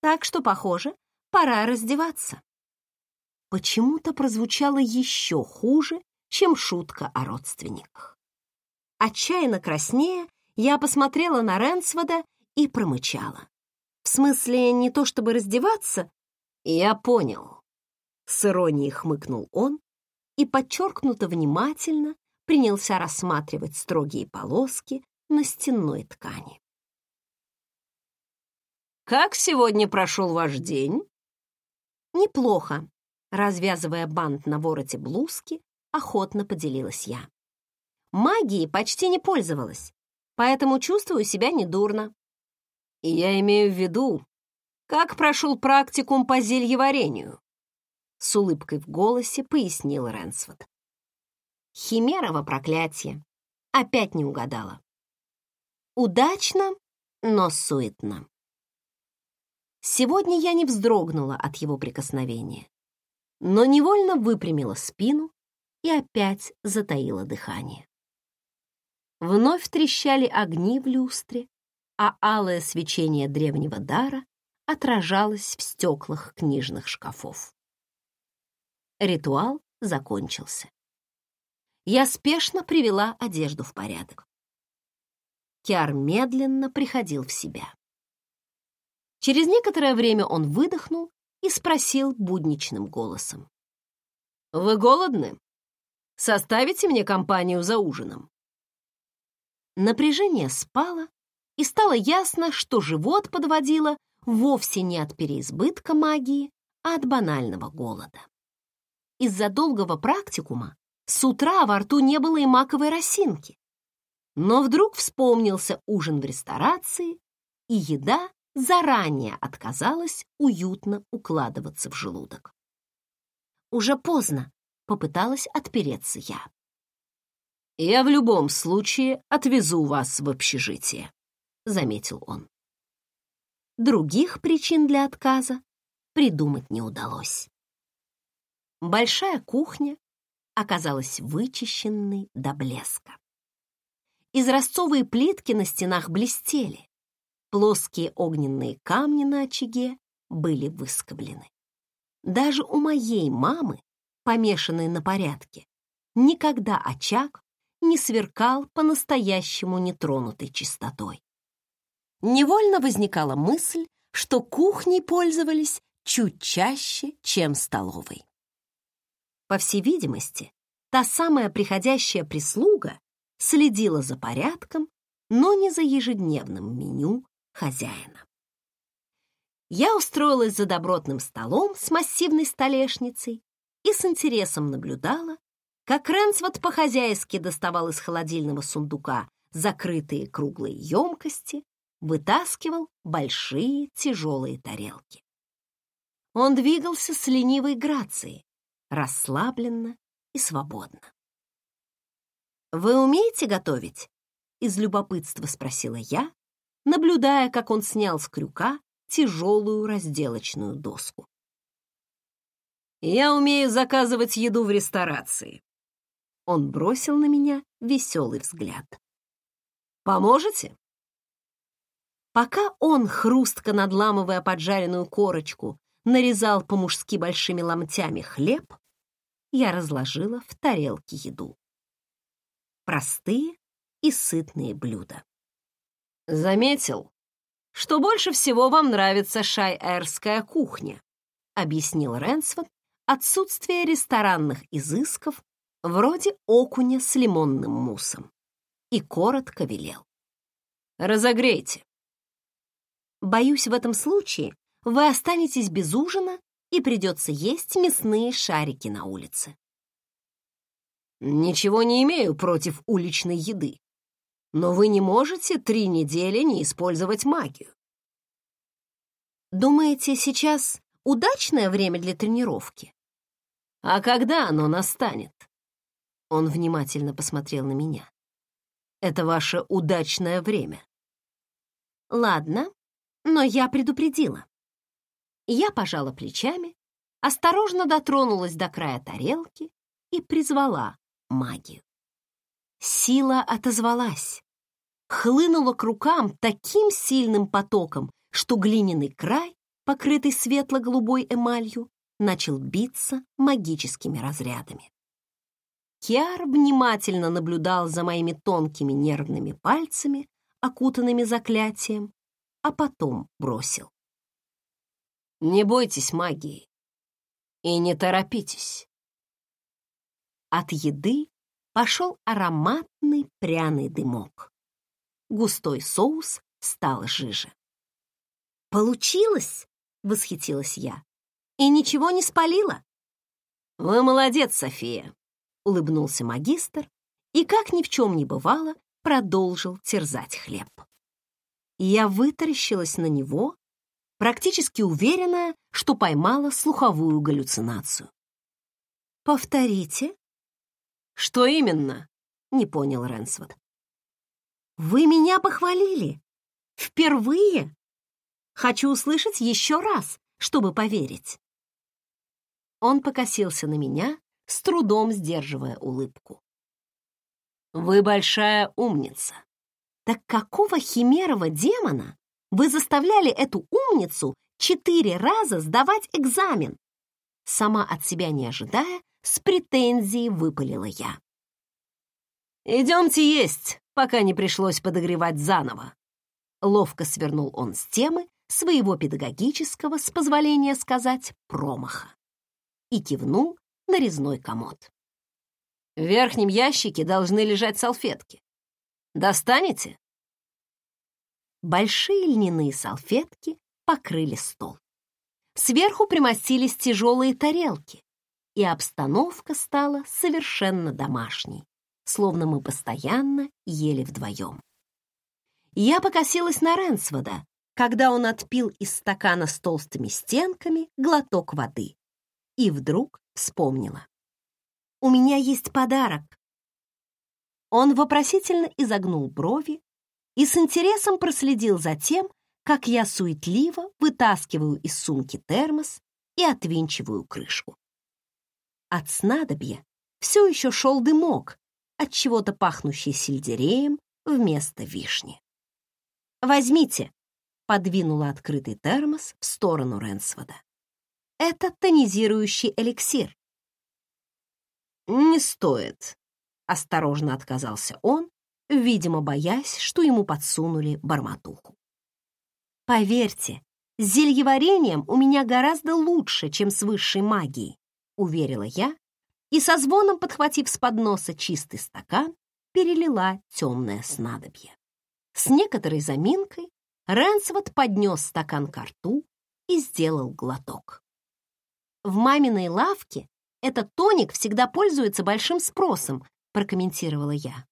Так что, похоже, пора раздеваться». Почему-то прозвучало еще хуже, чем шутка о родственниках. Отчаянно краснея, я посмотрела на Ренсвода и промычала. В смысле, не то чтобы раздеваться? Я понял. С иронией хмыкнул он и подчеркнуто внимательно принялся рассматривать строгие полоски на стенной ткани. «Как сегодня прошел ваш день?» «Неплохо», — развязывая бант на вороте блузки, охотно поделилась я. Магией почти не пользовалась, поэтому чувствую себя недурно. И я имею в виду, как прошел практикум по зельеварению. С улыбкой в голосе пояснил Ренсвуд. Химерово проклятие. Опять не угадала. Удачно, но суетно. Сегодня я не вздрогнула от его прикосновения, но невольно выпрямила спину и опять затаила дыхание. Вновь трещали огни в люстре, а алое свечение древнего дара отражалось в стеклах книжных шкафов. Ритуал закончился. Я спешно привела одежду в порядок. Киар медленно приходил в себя. Через некоторое время он выдохнул и спросил будничным голосом. «Вы голодны? Составите мне компанию за ужином?» Напряжение спало, и стало ясно, что живот подводило вовсе не от переизбытка магии, а от банального голода. Из-за долгого практикума с утра во рту не было и маковой росинки. Но вдруг вспомнился ужин в ресторации, и еда заранее отказалась уютно укладываться в желудок. Уже поздно попыталась отпереться я. «Я в любом случае отвезу вас в общежитие», — заметил он. Других причин для отказа придумать не удалось. Большая кухня оказалась вычищенной до блеска. Изразцовые плитки на стенах блестели, плоские огненные камни на очаге были выскоблены. Даже у моей мамы, помешанной на порядке, никогда очаг не сверкал по-настоящему нетронутой чистотой. Невольно возникала мысль, что кухней пользовались чуть чаще, чем столовой. По всей видимости, та самая приходящая прислуга следила за порядком, но не за ежедневным меню хозяина. Я устроилась за добротным столом с массивной столешницей и с интересом наблюдала, как Ренсвот по-хозяйски доставал из холодильного сундука закрытые круглые емкости, вытаскивал большие тяжелые тарелки. Он двигался с ленивой грацией, расслабленно и свободно. «Вы умеете готовить?» — из любопытства спросила я, наблюдая, как он снял с крюка тяжелую разделочную доску. «Я умею заказывать еду в ресторации». Он бросил на меня веселый взгляд. «Поможете?» Пока он, хрустко надламывая поджаренную корочку, нарезал по-мужски большими ломтями хлеб, я разложила в тарелке еду. Простые и сытные блюда. «Заметил, что больше всего вам нравится шайэрская кухня», объяснил Ренсфорд отсутствие ресторанных изысков вроде окуня с лимонным муссом и коротко велел. «Разогрейте». Боюсь, в этом случае вы останетесь без ужина и придется есть мясные шарики на улице. Ничего не имею против уличной еды, но вы не можете три недели не использовать магию. Думаете, сейчас удачное время для тренировки? А когда оно настанет? Он внимательно посмотрел на меня. Это ваше удачное время. Ладно, но я предупредила. Я пожала плечами, осторожно дотронулась до края тарелки и призвала магию. Сила отозвалась, хлынула к рукам таким сильным потоком, что глиняный край, покрытый светло-голубой эмалью, начал биться магическими разрядами. Киар внимательно наблюдал за моими тонкими нервными пальцами, окутанными заклятием, а потом бросил. «Не бойтесь магии и не торопитесь». От еды пошел ароматный пряный дымок. Густой соус стал жиже. «Получилось!» — восхитилась я. «И ничего не спалила?» «Вы молодец, София!» — улыбнулся магистр и, как ни в чем не бывало, продолжил терзать хлеб я вытаращилась на него, практически уверенная, что поймала слуховую галлюцинацию. «Повторите?» «Что именно?» — не понял Ренсвуд. «Вы меня похвалили! Впервые! Хочу услышать еще раз, чтобы поверить!» Он покосился на меня, с трудом сдерживая улыбку. «Вы большая умница. Так какого химерова демона вы заставляли эту умницу четыре раза сдавать экзамен? Сама от себя не ожидая, с претензией выпалила я. «Идемте есть, пока не пришлось подогревать заново. Ловко свернул он с темы своего педагогического, с позволения сказать, промаха. И кивнул на резной комод. В верхнем ящике должны лежать салфетки. Достанете? Большие льняные салфетки покрыли стол. Сверху примостились тяжелые тарелки, и обстановка стала совершенно домашней, словно мы постоянно ели вдвоем. Я покосилась на Ренсвода, когда он отпил из стакана с толстыми стенками глоток воды, и вдруг вспомнила. «У меня есть подарок». Он вопросительно изогнул брови и с интересом проследил за тем, как я суетливо вытаскиваю из сумки термос и отвинчиваю крышку. От снадобья все еще шел дымок, от чего-то пахнущий сельдереем вместо вишни. «Возьмите», — подвинула открытый термос в сторону Ренсвода. «Это тонизирующий эликсир». «Не стоит», — осторожно отказался он, видимо, боясь, что ему подсунули барматуху. «Поверьте, с зельеварением у меня гораздо лучше, чем с высшей магией уверила я и со звоном, подхватив с подноса чистый стакан, перелила темное снадобье. С некоторой заминкой Рэнсвот поднес стакан к рту и сделал глоток. «В маминой лавке этот тоник всегда пользуется большим спросом», прокомментировала я.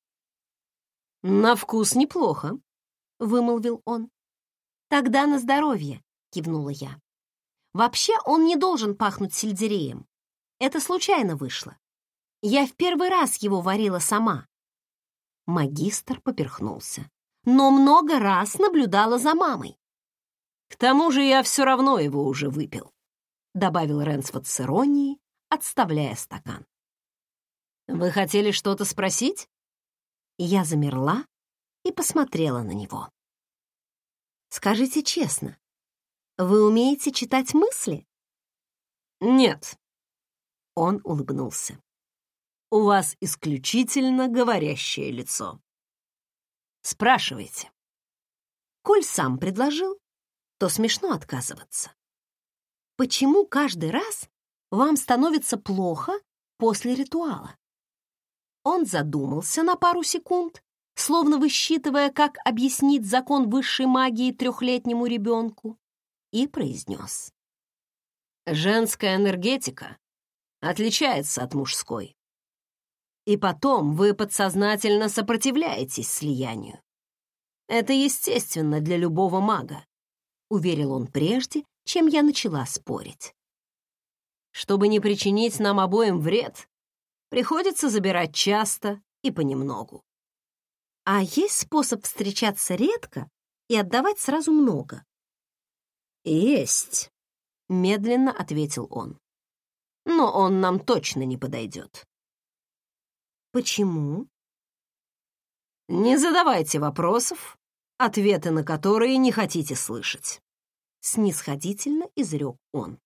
«На вкус неплохо», — вымолвил он. «Тогда на здоровье», — кивнула я. «Вообще он не должен пахнуть сельдереем. Это случайно вышло. Я в первый раз его варила сама. Магистр поперхнулся, но много раз наблюдала за мамой. К тому же я все равно его уже выпил, добавил Ренсфорд с иронией, отставляя стакан. Вы хотели что-то спросить? Я замерла и посмотрела на него. Скажите честно, вы умеете читать мысли? Нет, он улыбнулся. «У вас исключительно говорящее лицо. Спрашивайте». Коль сам предложил, то смешно отказываться. Почему каждый раз вам становится плохо после ритуала? Он задумался на пару секунд, словно высчитывая, как объяснить закон высшей магии трехлетнему ребенку, и произнес. «Женская энергетика отличается от мужской. И потом вы подсознательно сопротивляетесь слиянию. Это естественно для любого мага, уверил он прежде, чем я начала спорить. Чтобы не причинить нам обоим вред, приходится забирать часто и понемногу. А есть способ встречаться редко и отдавать сразу много? Есть, медленно ответил он но он нам точно не подойдет. Почему? Не задавайте вопросов, ответы на которые не хотите слышать. Снисходительно изрек он.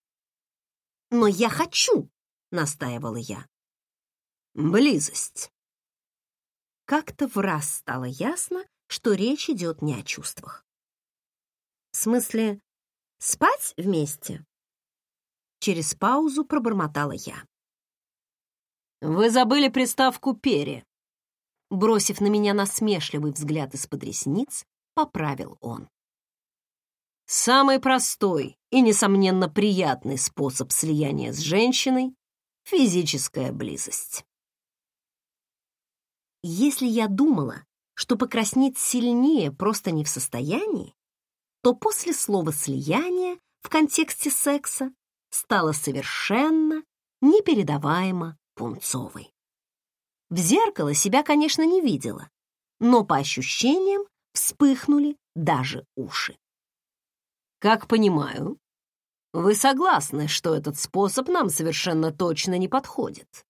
Но я хочу, настаивала я. Близость. Как-то в раз стало ясно, что речь идет не о чувствах. В смысле, спать вместе? Через паузу пробормотала я. «Вы забыли приставку «пере». Бросив на меня насмешливый взгляд из-под ресниц, поправил он. Самый простой и, несомненно, приятный способ слияния с женщиной — физическая близость. Если я думала, что покраснеть сильнее просто не в состоянии, то после слова «слияние» в контексте секса стала совершенно непередаваемо пунцовой. В зеркало себя, конечно, не видела, но по ощущениям вспыхнули даже уши. Как понимаю, вы согласны, что этот способ нам совершенно точно не подходит?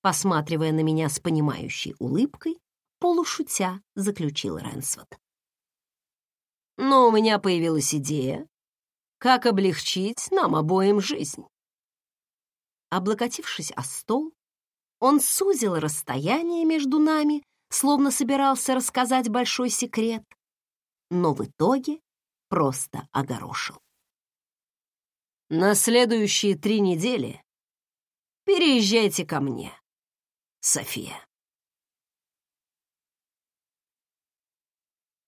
Посматривая на меня с понимающей улыбкой, полушутя заключил Ренсвот. Но у меня появилась идея, как облегчить нам обоим жизнь. Облокотившись о стол, он сузил расстояние между нами, словно собирался рассказать большой секрет, но в итоге просто огорошил. На следующие три недели переезжайте ко мне, София.